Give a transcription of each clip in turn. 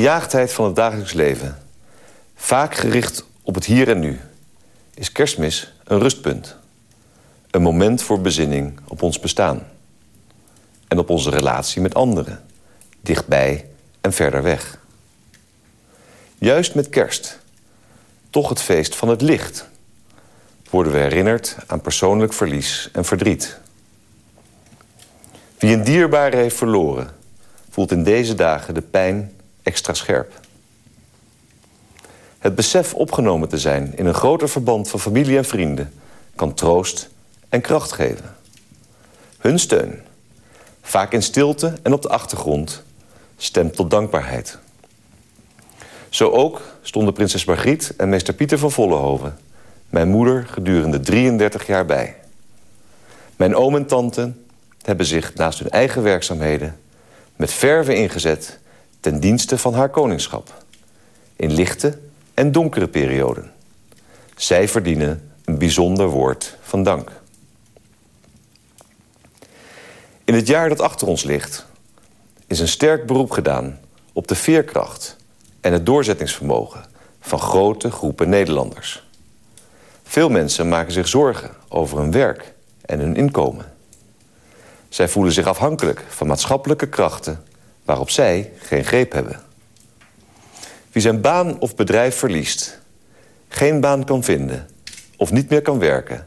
gejaagdheid van het dagelijks leven, vaak gericht op het hier en nu, is kerstmis een rustpunt. Een moment voor bezinning op ons bestaan. En op onze relatie met anderen, dichtbij en verder weg. Juist met kerst, toch het feest van het licht... worden we herinnerd aan persoonlijk verlies en verdriet. Wie een dierbare heeft verloren... voelt in deze dagen de pijn extra scherp. Het besef opgenomen te zijn in een groter verband van familie en vrienden... kan troost en kracht geven. Hun steun, vaak in stilte en op de achtergrond, stemt tot dankbaarheid. Zo ook stonden prinses Margriet en meester Pieter van Vollenhoven... mijn moeder gedurende 33 jaar bij. Mijn oom en tante hebben zich naast hun eigen werkzaamheden... met verve ingezet ten dienste van haar koningschap. In lichte en donkere perioden. Zij verdienen een bijzonder woord van dank. In het jaar dat achter ons ligt... is een sterk beroep gedaan op de veerkracht... en het doorzettingsvermogen van grote groepen Nederlanders. Veel mensen maken zich zorgen over hun werk en hun inkomen. Zij voelen zich afhankelijk van maatschappelijke krachten... waarop zij geen greep hebben. Wie zijn baan of bedrijf verliest, geen baan kan vinden... of niet meer kan werken,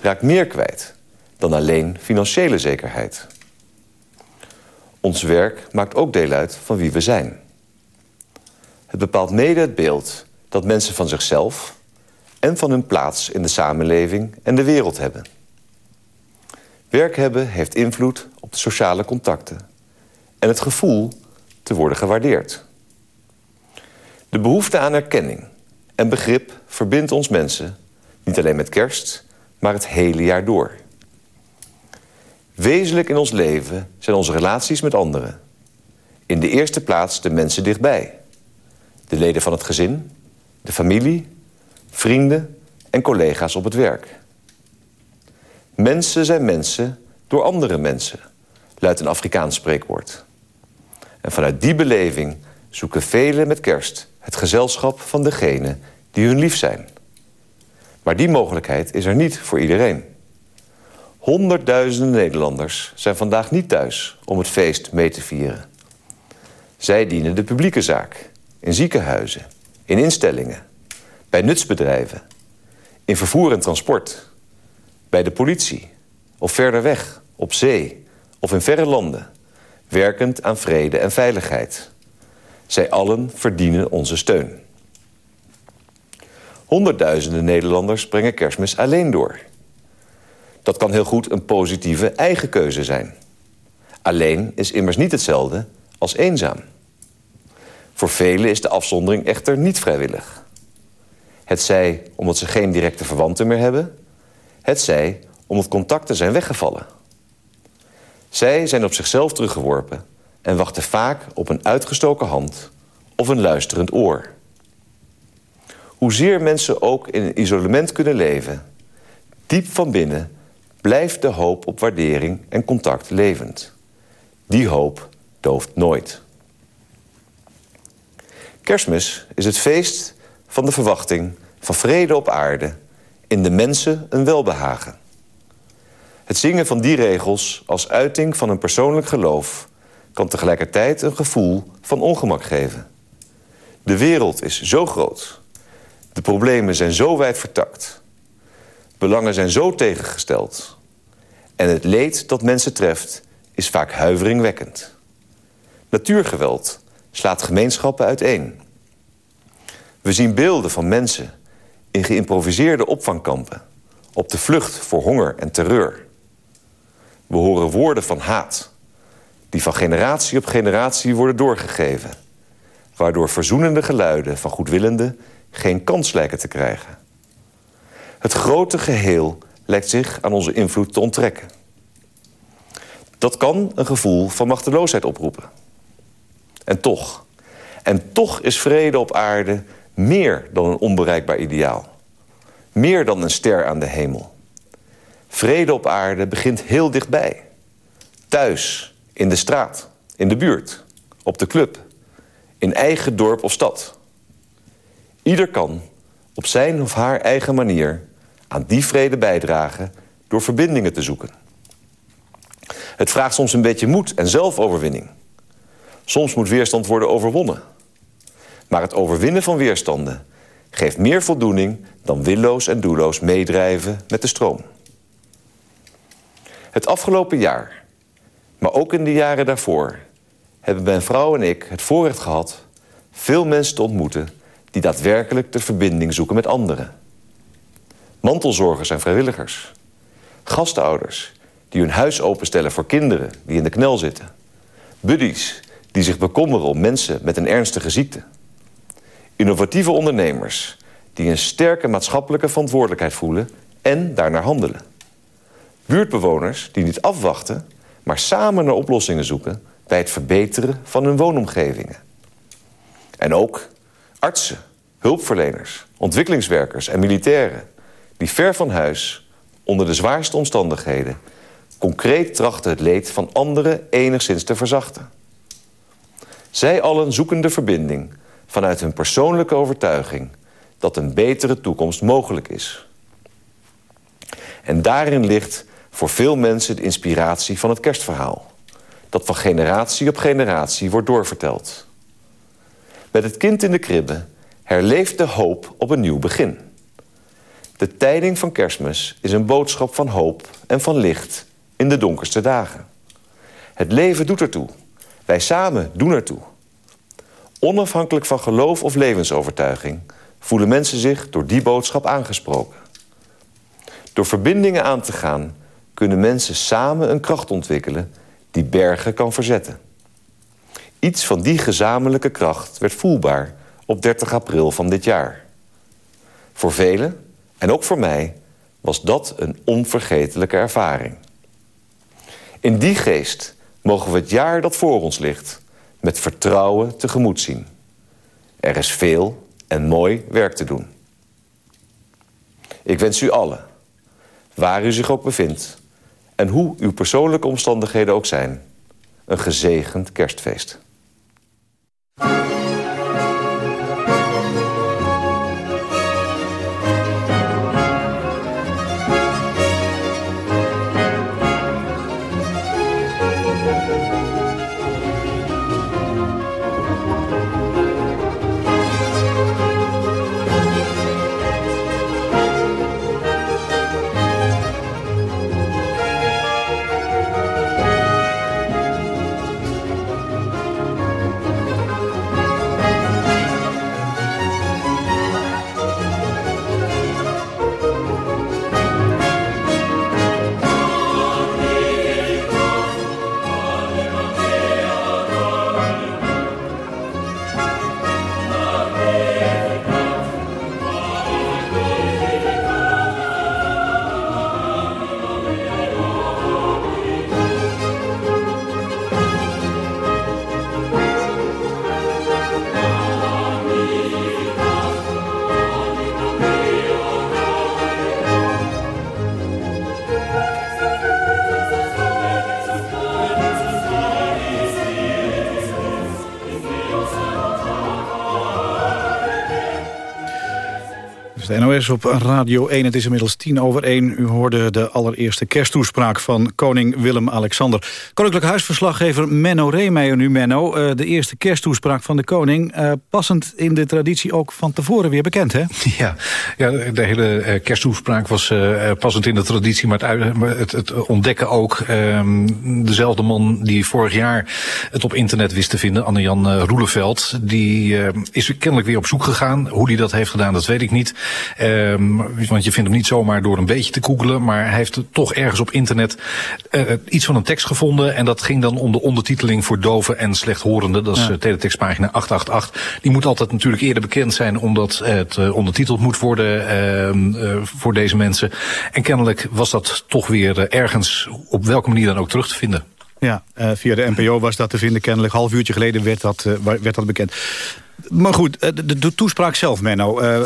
raakt meer kwijt dan alleen financiële zekerheid. Ons werk maakt ook deel uit van wie we zijn. Het bepaalt mede het beeld dat mensen van zichzelf... en van hun plaats in de samenleving en de wereld hebben. Werk hebben heeft invloed op de sociale contacten... en het gevoel te worden gewaardeerd. De behoefte aan erkenning en begrip verbindt ons mensen... niet alleen met kerst, maar het hele jaar door. Wezenlijk in ons leven zijn onze relaties met anderen. In de eerste plaats de mensen dichtbij. De leden van het gezin, de familie, vrienden en collega's op het werk. Mensen zijn mensen door andere mensen, luidt een Afrikaans spreekwoord. En vanuit die beleving zoeken velen met kerst het gezelschap van degenen die hun lief zijn. Maar die mogelijkheid is er niet voor iedereen. Honderdduizenden Nederlanders zijn vandaag niet thuis om het feest mee te vieren. Zij dienen de publieke zaak, in ziekenhuizen, in instellingen, bij nutsbedrijven, in vervoer en transport, bij de politie of verder weg, op zee of in verre landen, werkend aan vrede en veiligheid. Zij allen verdienen onze steun. Honderdduizenden Nederlanders brengen kerstmis alleen door. Dat kan heel goed een positieve eigen keuze zijn. Alleen is immers niet hetzelfde als eenzaam. Voor velen is de afzondering echter niet vrijwillig. Het zij omdat ze geen directe verwanten meer hebben... het zij omdat contacten zijn weggevallen. Zij zijn op zichzelf teruggeworpen en wachten vaak op een uitgestoken hand of een luisterend oor. Hoezeer mensen ook in isolement kunnen leven... diep van binnen blijft de hoop op waardering en contact levend. Die hoop dooft nooit. Kerstmis is het feest van de verwachting van vrede op aarde... in de mensen een welbehagen. Het zingen van die regels als uiting van een persoonlijk geloof... kan tegelijkertijd een gevoel van ongemak geven. De wereld is zo groot. De problemen zijn zo wijd vertakt. Belangen zijn zo tegengesteld. En het leed dat mensen treft is vaak huiveringwekkend. Natuurgeweld slaat gemeenschappen uiteen. We zien beelden van mensen in geïmproviseerde opvangkampen... op de vlucht voor honger en terreur. We horen woorden van haat... die van generatie op generatie worden doorgegeven... waardoor verzoenende geluiden van goedwillenden geen kans lijken te krijgen. Het grote geheel lijkt zich aan onze invloed te onttrekken. Dat kan een gevoel van machteloosheid oproepen. En toch, en toch is vrede op aarde meer dan een onbereikbaar ideaal. Meer dan een ster aan de hemel. Vrede op aarde begint heel dichtbij. Thuis, in de straat, in de buurt, op de club, in eigen dorp of stad. Ieder kan op zijn of haar eigen manier aan die vrede bijdragen door verbindingen te zoeken. Het vraagt soms een beetje moed en zelfoverwinning. Soms moet weerstand worden overwonnen. Maar het overwinnen van weerstanden geeft meer voldoening dan willoos en doelloos meedrijven met de stroom. Het afgelopen jaar, maar ook in de jaren daarvoor... hebben mijn vrouw en ik het voorrecht gehad... veel mensen te ontmoeten die daadwerkelijk de verbinding zoeken met anderen. Mantelzorgers en vrijwilligers. Gastouders die hun huis openstellen voor kinderen die in de knel zitten. Buddies die zich bekommeren om mensen met een ernstige ziekte. Innovatieve ondernemers die een sterke maatschappelijke verantwoordelijkheid voelen en daarnaar handelen. Buurtbewoners die niet afwachten, maar samen naar oplossingen zoeken bij het verbeteren van hun woonomgevingen. En ook artsen, hulpverleners, ontwikkelingswerkers en militairen die ver van huis, onder de zwaarste omstandigheden, concreet trachten het leed van anderen enigszins te verzachten. Zij allen zoeken de verbinding vanuit hun persoonlijke overtuiging dat een betere toekomst mogelijk is. En daarin ligt voor veel mensen de inspiratie van het kerstverhaal. Dat van generatie op generatie wordt doorverteld. Met het kind in de kribbe herleeft de hoop op een nieuw begin. De tijding van kerstmis is een boodschap van hoop en van licht in de donkerste dagen. Het leven doet ertoe. Wij samen doen ertoe. Onafhankelijk van geloof of levensovertuiging... voelen mensen zich door die boodschap aangesproken. Door verbindingen aan te gaan... kunnen mensen samen een kracht ontwikkelen... die bergen kan verzetten. Iets van die gezamenlijke kracht werd voelbaar op 30 april van dit jaar. Voor velen, en ook voor mij, was dat een onvergetelijke ervaring. In die geest mogen we het jaar dat voor ons ligt... met vertrouwen tegemoet zien. Er is veel en mooi werk te doen. Ik wens u allen, waar u zich ook bevindt... en hoe uw persoonlijke omstandigheden ook zijn... een gezegend kerstfeest. Op Radio 1. Het is inmiddels tien over één. U hoorde de allereerste kersttoespraak van koning Willem-Alexander. Koninklijk huisverslaggever Menno Reemeijer nu, Menno. Uh, de eerste kersttoespraak van de koning. Uh, passend in de traditie ook van tevoren weer bekend, hè? Ja, ja de hele uh, kersttoespraak was passend in de traditie. Maar het, het, ontdekken ook. Ehm, dezelfde man die vorig jaar het op internet wist te vinden, Anne-Jan Roeleveld... die is kennelijk weer op zoek gegaan. Hoe hij dat heeft gedaan, dat weet ik niet. Um, want je vindt hem niet zomaar door een beetje te googelen. Maar hij heeft toch ergens op internet uh, iets van een tekst gevonden. En dat ging dan om de ondertiteling voor doven en slechthorenden. Dat is ja. teletextpagina 888. Die moet altijd natuurlijk eerder bekend zijn. Omdat het ondertiteld moet worden uh, voor deze mensen. En kennelijk was dat toch weer ergens op welke manier dan ook terug te vinden. Ja, via de NPO was dat te vinden. Kennelijk half uurtje geleden werd dat, werd dat bekend. Maar goed, eh, de, toespraak zelf, Menno. Uh,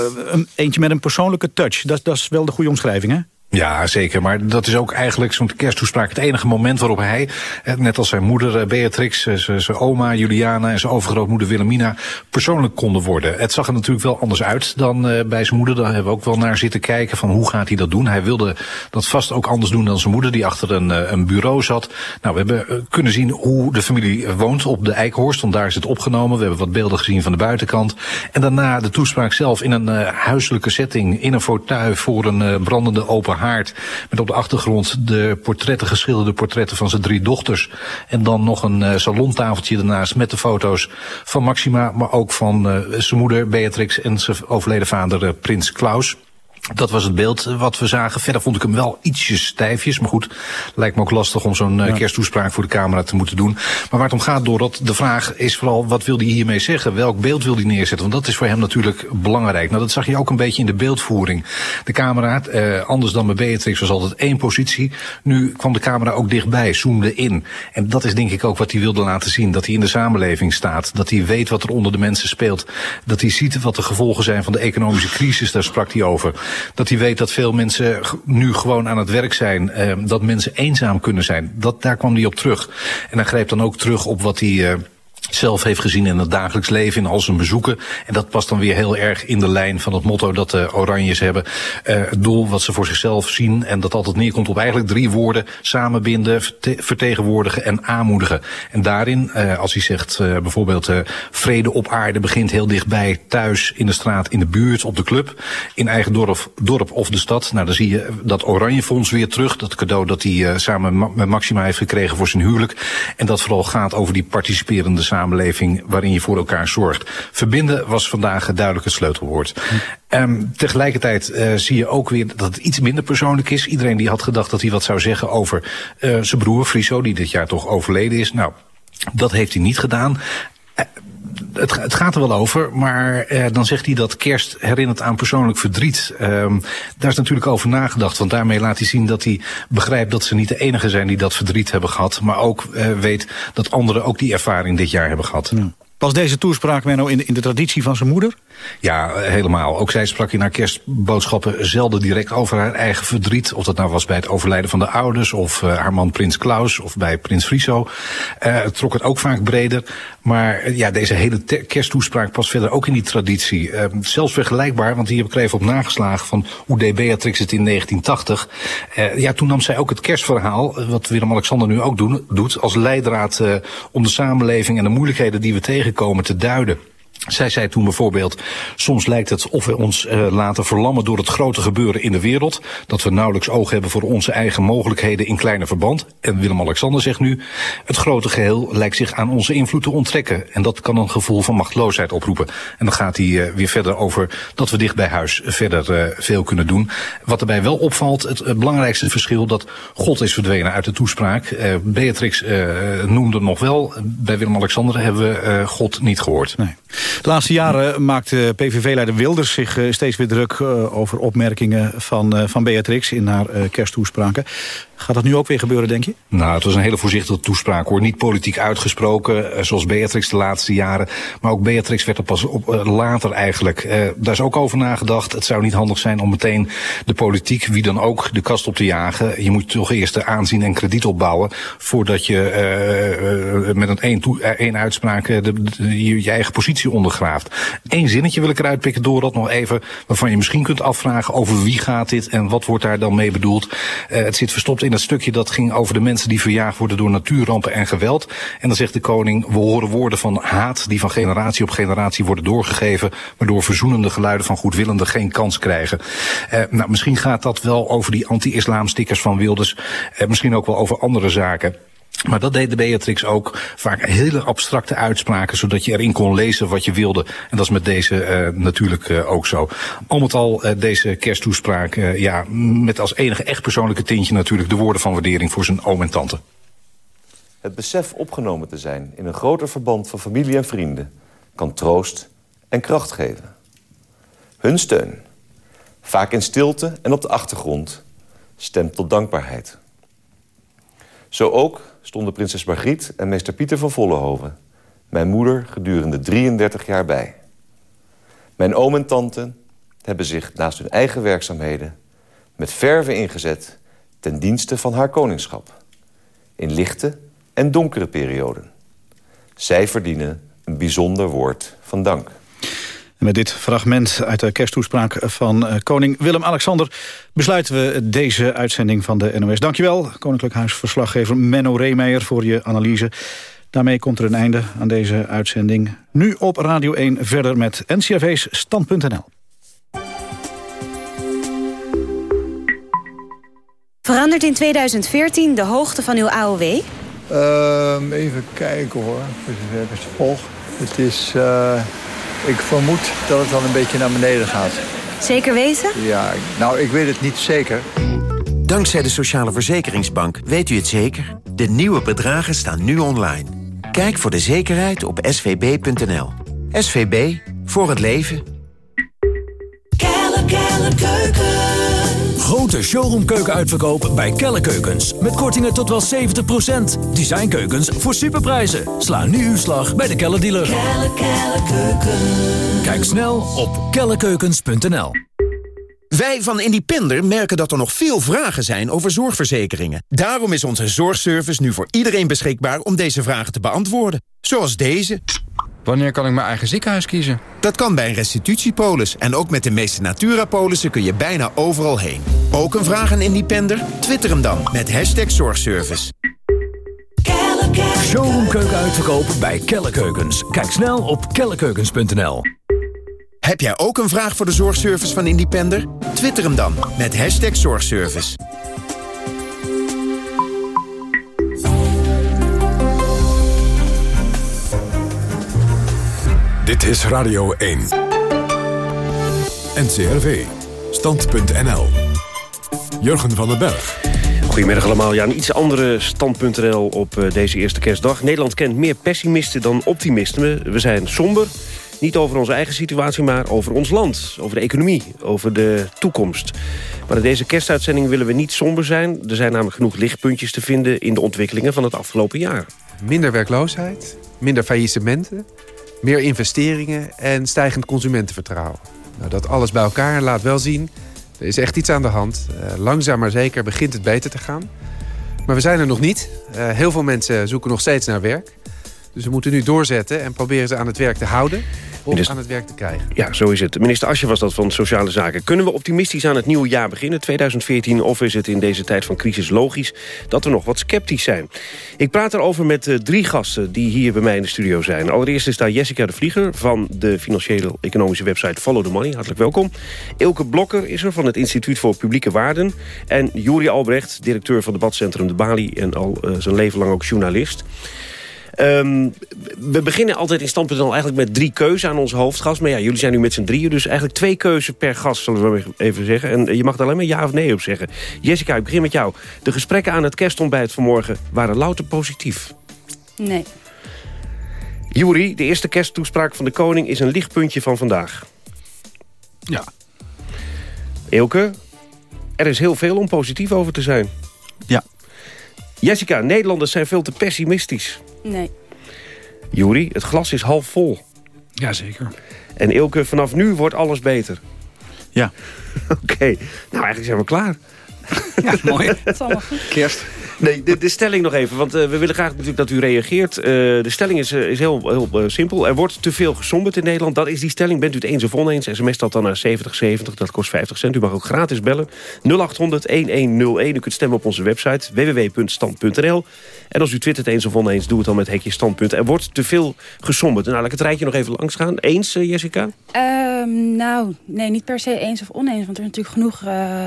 eentje met een persoonlijke touch. Dat, dat is wel de goede omschrijving, hè? Ja, zeker. Maar dat is ook eigenlijk zo'n kersttoespraak het enige moment waarop hij, net als zijn moeder Beatrix, zijn oma Juliana en zijn overgrootmoeder Wilhelmina, persoonlijk konden worden. Het zag er natuurlijk wel anders uit dan bij zijn moeder. Daar hebben we ook wel naar zitten kijken van hoe gaat hij dat doen. Hij wilde dat vast ook anders doen dan zijn moeder, die achter een, een bureau zat. Nou, we hebben kunnen zien hoe de familie woont op de Eikhorst, want daar is het opgenomen. We hebben wat beelden gezien van de buitenkant. En daarna de toespraak zelf in een huiselijke setting, in een fauteuil voor een brandende open haard. Met op de achtergrond de portretten, geschilderde portretten van zijn drie dochters. En dan nog een uh, salontafeltje ernaast met de foto's van Maxima, maar ook van uh, zijn moeder Beatrix en zijn overleden vader uh, Prins Klaus. Dat was het beeld wat we zagen. Verder vond ik hem wel ietsjes stijfjes. Maar goed, lijkt me ook lastig om zo'n ja. kersttoespraak voor de camera te moeten doen. Maar waar het om gaat, Dorot, de vraag is vooral... wat wil hij hiermee zeggen? Welk beeld wil hij neerzetten? Want dat is voor hem natuurlijk belangrijk. Nou, dat zag je ook een beetje in de beeldvoering. De camera, eh, anders dan bij Beatrix, was altijd één positie. Nu kwam de camera ook dichtbij, zoomde in. En dat is denk ik ook wat hij wilde laten zien. Dat hij in de samenleving staat. Dat hij weet wat er onder de mensen speelt. Dat hij ziet wat de gevolgen zijn van de economische crisis. Daar sprak hij over. Dat hij weet dat veel mensen nu gewoon aan het werk zijn. Uh, dat mensen eenzaam kunnen zijn. Dat, daar kwam hij op terug. En hij greep dan ook terug op wat hij... Zelf heeft gezien in het dagelijks leven, in al zijn bezoeken. En dat past dan weer heel erg in de lijn van het motto dat de Oranjes hebben. Uh, het doel wat ze voor zichzelf zien en dat altijd neerkomt op eigenlijk drie woorden. Samenbinden, vertegenwoordigen en aanmoedigen. En daarin, uh, als hij zegt uh, bijvoorbeeld vrede op aarde begint heel dichtbij, thuis, in de straat, in de buurt, op de club. In eigen dorp, dorp of de stad. Nou, dan zie je dat Oranje Fonds weer terug. Dat cadeau dat hij samen met Maxima heeft gekregen voor zijn huwelijk. En dat vooral gaat over die participerende samenleving samenleving waarin je voor elkaar zorgt. Verbinden was vandaag duidelijk het sleutelwoord. Um, tegelijkertijd uh, zie je ook weer dat het iets minder persoonlijk is. Iedereen die had gedacht dat hij wat zou zeggen over uh, zijn broer Friso, die dit jaar toch overleden is. Nou, dat heeft hij niet gedaan. Uh, het, gaat er wel over, maar eh, dan zegt hij dat kerst herinnert aan persoonlijk verdriet. Um, daar is natuurlijk over nagedacht, want daarmee laat hij zien dat hij begrijpt dat ze niet de enige zijn die dat verdriet hebben gehad, maar ook uh, weet dat anderen ook die ervaring dit jaar hebben gehad. Was deze toespraak, Menno, in de, in de traditie van zijn moeder? Ja, helemaal. Ook zij sprak in haar kerstboodschappen zelden direct over haar eigen verdriet. Of dat nou was bij het overlijden van de ouders, of uh, haar man Prins Klaus, of bij Prins Friso. Uh, het trok het ook vaak breder. Maar uh, ja, deze hele kersttoespraak past verder ook in die traditie. Zelfs vergelijkbaar, want hier heb ik er even op nageslagen van hoe deed Beatrix het in 1980. Uh, ja, toen nam zij ook het kerstverhaal, wat Willem-Alexander nu ook doet, als leidraad om de samenleving en de moeilijkheden die we tegenkomen te duiden. Zij zei toen bijvoorbeeld, soms lijkt het of we ons uh, laten verlammen door het grote gebeuren in de wereld. Dat we nauwelijks oog hebben voor onze eigen mogelijkheden in kleine verband. En Willem-Alexander zegt nu, het grote geheel lijkt zich aan onze invloed te onttrekken. En dat kan een gevoel van machteloosheid oproepen. En dan gaat hij uh, weer verder over dat we dicht bij huis verder uh, veel kunnen doen. Wat erbij wel opvalt, het, het belangrijkste verschil dat God is verdwenen uit de toespraak. Beatrix noemde nog wel, bij Willem-Alexander hebben we God niet gehoord. Nee. De laatste jaren maakte PVV-leider Wilders zich steeds weer druk over opmerkingen van, van Beatrix in haar kersttoespraken. Gaat dat nu ook weer gebeuren, denk je? Nou, het was een hele voorzichtige toespraak, hoor. Niet politiek uitgesproken, zoals Beatrix de laatste jaren. Maar ook Beatrix werd er pas op, uh, later eigenlijk. Uh, daar is ook over nagedacht. Het zou niet handig zijn om meteen de politiek, wie dan ook, de kast op te jagen. Je moet toch eerst de aanzien en krediet opbouwen... voordat je met een één, uitspraak de, je, je eigen positie ondergraaft. Eén zinnetje wil ik eruit pikken, door dat nog even... waarvan je misschien kunt afvragen over wie gaat dit... en wat wordt daar dan mee bedoeld. het zit verstopt in dat stukje dat ging over de mensen die verjaagd worden door natuurrampen en geweld. En dan zegt de koning, we horen woorden van haat die van generatie op generatie worden doorgegeven, waardoor verzoenende geluiden van goedwillenden geen kans krijgen. Uh, nou, misschien gaat dat wel over die anti-islam stickers van Wilders, uh, misschien ook wel over andere zaken. Maar dat deed de Beatrix ook vaak hele abstracte uitspraken, zodat je erin kon lezen wat je wilde. En dat is met deze uh, natuurlijk uh, ook zo. Al met al uh, deze kersttoespraak, ja, met als enige echt persoonlijke tintje natuurlijk de woorden van waardering voor zijn oom en tante. Het besef opgenomen te zijn in een groter verband van familie en vrienden kan troost en kracht geven. Hun steun, vaak in stilte en op de achtergrond, stemt tot dankbaarheid. Zo ook stonden prinses Margriet en meester Pieter van Vollenhoven... mijn moeder gedurende 33 jaar bij. Mijn oom en tante hebben zich naast hun eigen werkzaamheden... met verve ingezet ten dienste van haar koningschap. In lichte en donkere perioden. Zij verdienen een bijzonder woord van dank. En met dit fragment uit de kersttoespraak van eh, koning Willem-Alexander... besluiten we deze uitzending van de NOS. Dankjewel, Koninklijk Huisverslaggever Menno Reemeijer... voor je analyse. Daarmee komt er een einde aan deze uitzending. Nu op Radio 1 verder met NCRV's Stand.nl. Verandert in 2014 de hoogte van uw AOW? Ehm, even kijken hoor, het volg. Het is, uh, ik vermoed dat het dan een beetje naar beneden gaat. Zeker weten? Ja, nou ik weet het niet zeker. Dankzij de Sociale Verzekeringsbank weet u het zeker. De nieuwe bedragen staan nu online. Kijk voor de zekerheid op svb.nl. SVB, voor het leven. Kelle, kelle, keuken. Grote showroomkeuken bij Kelle Keukens. Met kortingen tot wel 70%. Designkeukens voor superprijzen. Sla nu uw slag bij de Kelle dealer. Kelle, kelle, keuken. Kijk snel op kellekeukens.nl. Wij van Independer merken dat er nog veel vragen zijn over zorgverzekeringen. Daarom is onze zorgservice nu voor iedereen beschikbaar om deze vragen te beantwoorden. Zoals deze. Wanneer kan ik mijn eigen ziekenhuis kiezen? Dat kan bij een restitutiepolis. En ook met de meeste Natura-polissen kun je bijna overal heen. Ook een vraag aan Independer? Twitter hem dan met hashtag zorgservice. Showroomkeuken uitverkopen bij Kelle Keukens. Kijk snel op kellekeukens.nl. Heb jij ook een vraag voor de zorgservice van Independer? Twitter hem dan met hashtag zorgservice. Dit is Radio 1. NCRV. Stand.nl. Jurgen van den Berg. Goedemiddag allemaal. Ja, een iets andere stand.nl op uh, deze eerste kerstdag. Nederland kent meer pessimisten dan optimisten. We zijn somber. Niet over onze eigen situatie, maar over ons land. Over de economie, over de toekomst. Maar in deze kerstuitzending willen we niet somber zijn. Er zijn namelijk genoeg lichtpuntjes te vinden... in de ontwikkelingen van het afgelopen jaar. Minder werkloosheid, minder faillissementen... meer investeringen en stijgend consumentenvertrouwen. Nou, dat alles bij elkaar laat wel zien... er is echt iets aan de hand. Uh, langzaam maar zeker begint het beter te gaan. Maar we zijn er nog niet. Uh, heel veel mensen zoeken nog steeds naar werk. Dus we moeten nu doorzetten en proberen ze aan het werk te houden om aan het werk te krijgen. Ja, zo is het. Minister Asje was dat van Sociale Zaken. Kunnen we optimistisch aan het nieuwe jaar beginnen, 2014... of is het in deze tijd van crisis logisch dat we nog wat sceptisch zijn? Ik praat erover met uh, drie gasten die hier bij mij in de studio zijn. Allereerst is daar Jessica de Vlieger van de financiële economische website Follow the Money. Hartelijk welkom. Ilke Blokker is er van het Instituut voor Publieke Waarden. En Juri Albrecht, directeur van debatcentrum De Bali... en al uh, zijn leven lang ook journalist. Um, we beginnen altijd in Stand.nl eigenlijk met drie keuzen aan onze hoofdgast. Maar ja, jullie zijn nu met z'n drieën, dus eigenlijk twee keuzen per gast, zullen we even zeggen. En je mag er alleen maar ja of nee op zeggen. Jessica, ik begin met jou. De gesprekken aan het kerstontbijt vanmorgen waren louter positief. Nee. Juri, de eerste kersttoespraak van de koning is een lichtpuntje van vandaag. Ja. Eelke, er is heel veel om positief over te zijn. Ja. Jessica, Nederlanders zijn veel te pessimistisch. Nee. Juri, het glas is half vol. Jazeker. En Ilke, vanaf nu wordt alles beter. Ja. Oké, nou eigenlijk zijn we klaar. Ja, mooi. Dat is allemaal goed. Kerst. Nee, de, de stelling nog even, want uh, we willen graag natuurlijk dat u reageert. Uh, de stelling is, uh, is heel, heel simpel. Er wordt te veel gesomberd in Nederland. Dat is die stelling. Bent u het eens of oneens? SMS dat dan naar 7070, dat kost 50 cent. U mag ook gratis bellen. 0800-1101. U kunt stemmen op onze website www.stand.nl. En als u twittert eens of oneens, doe het dan met hekje standpunt. Er wordt te veel gesomberd. Nou, laat ik het rijtje nog even langs gaan. Eens, Jessica? Um, nou, nee, niet per se eens of oneens. Want er, natuurlijk genoeg,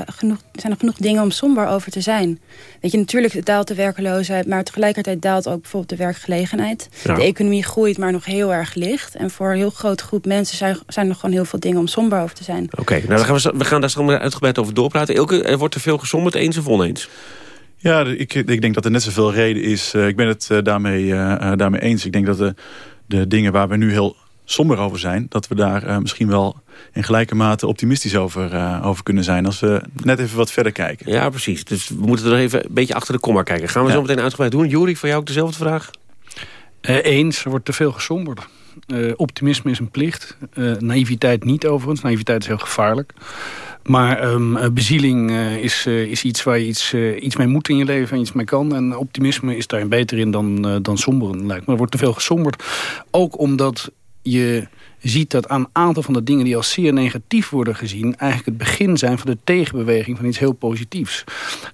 genoeg, zijn er genoeg dingen om somber over te zijn. Weet je, natuurlijk daalt de werkeloosheid... maar tegelijkertijd daalt ook bijvoorbeeld de werkgelegenheid. De economie groeit, maar nog heel erg licht. En voor een heel grote groep mensen zijn, zijn er gewoon heel veel dingen om somber over te zijn. Oké, nou dan gaan we, we gaan daar straks uitgebreid over doorpraten. Elke, er wordt te veel gesomberd, eens of oneens? Ja, ik, ik denk dat er net zoveel reden is. Uh, ik ben het uh, daarmee, uh, daarmee eens. Ik denk dat de, de dingen waar we nu heel somber over zijn... dat we daar misschien wel in gelijke mate optimistisch over, uh, over kunnen zijn... als we net even wat verder kijken. Ja, precies. Dus we moeten er even een beetje achter de komma kijken. Gaan we ja. zo meteen uitgebreid doen. Juri, voor jou ook dezelfde vraag? Uh, eens, er wordt te veel gesomberd. Uh, optimisme is een plicht. naïviteit niet overigens. Naïviteit is heel gevaarlijk. Maar um, bezieling uh, is, uh, is iets waar je iets, uh, iets mee moet in je leven en iets mee kan. En optimisme is daar beter in dan, dan somberen, lijkt me. Er wordt te veel gesomberd. Ook omdat je ziet dat aan een aantal van de dingen die als zeer negatief worden gezien... eigenlijk het begin zijn van de tegenbeweging van iets heel positiefs.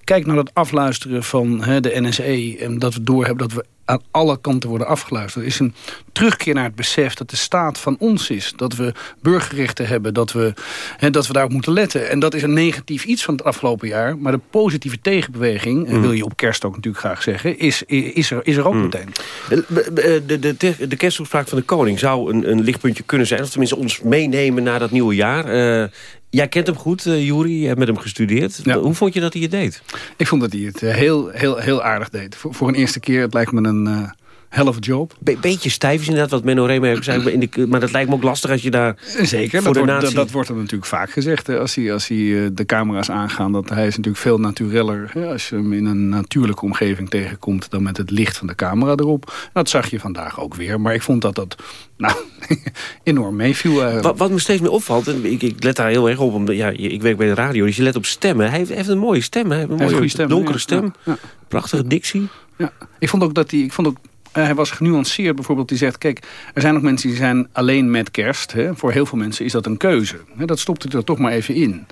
Kijk naar het afluisteren van hè, de NSE en dat we doorhebben dat we aan alle kanten worden afgeluisterd. Er is een terugkeer naar het besef dat de staat van ons is. Dat we burgerrechten hebben, dat we, hè, dat we daarop moeten letten. En dat is een negatief iets van het afgelopen jaar. Maar de positieve tegenbeweging, mm. wil je op kerst ook natuurlijk graag zeggen... is, is, er, is er ook mm. meteen. De, de, de, de kersttoespraak van de koning zou een, een lichtpuntje kunnen zijn... of tenminste ons meenemen naar dat nieuwe jaar... Uh, Jij kent hem goed, uh, Juri. Je hebt met hem gestudeerd. Hoe vond je dat hij het deed? Ik vond dat hij het eh, heel, heel, heel aardig deed. Voor, voor een eerste keer, het lijkt me een... Hell of a job. beetje stijf is inderdaad wat Menno Reemer zei. In de, maar dat lijkt me ook lastig als je daar Zeker, dat, wordt, dat, dat, wordt er natuurlijk vaak gezegd. Hè, als, hij, als hij de camera's aangaan. Dat hij is natuurlijk veel natureller. Hè, als je hem in een natuurlijke omgeving tegenkomt. Dan met het licht van de camera erop. Dat zag je vandaag ook weer. Maar ik vond dat dat nou, enorm meeviel. Uh. Wat, wat, me steeds meer opvalt, en ik, ik, let daar heel erg op, omdat ja, ik werk bij de radio, dus je let op stemmen. Hij heeft, heeft een mooie stem, hij heeft een mooie stem, donkere stem, ja. prachtige dictie. Ja. Ik vond ook dat hij, ik vond ook eh, hij was genuanceerd bijvoorbeeld. Die zegt, kijk, er zijn nog mensen die zijn alleen met kerst. Hè. Voor heel veel mensen is dat een keuze. Hè. Dat stopt er toch maar even in.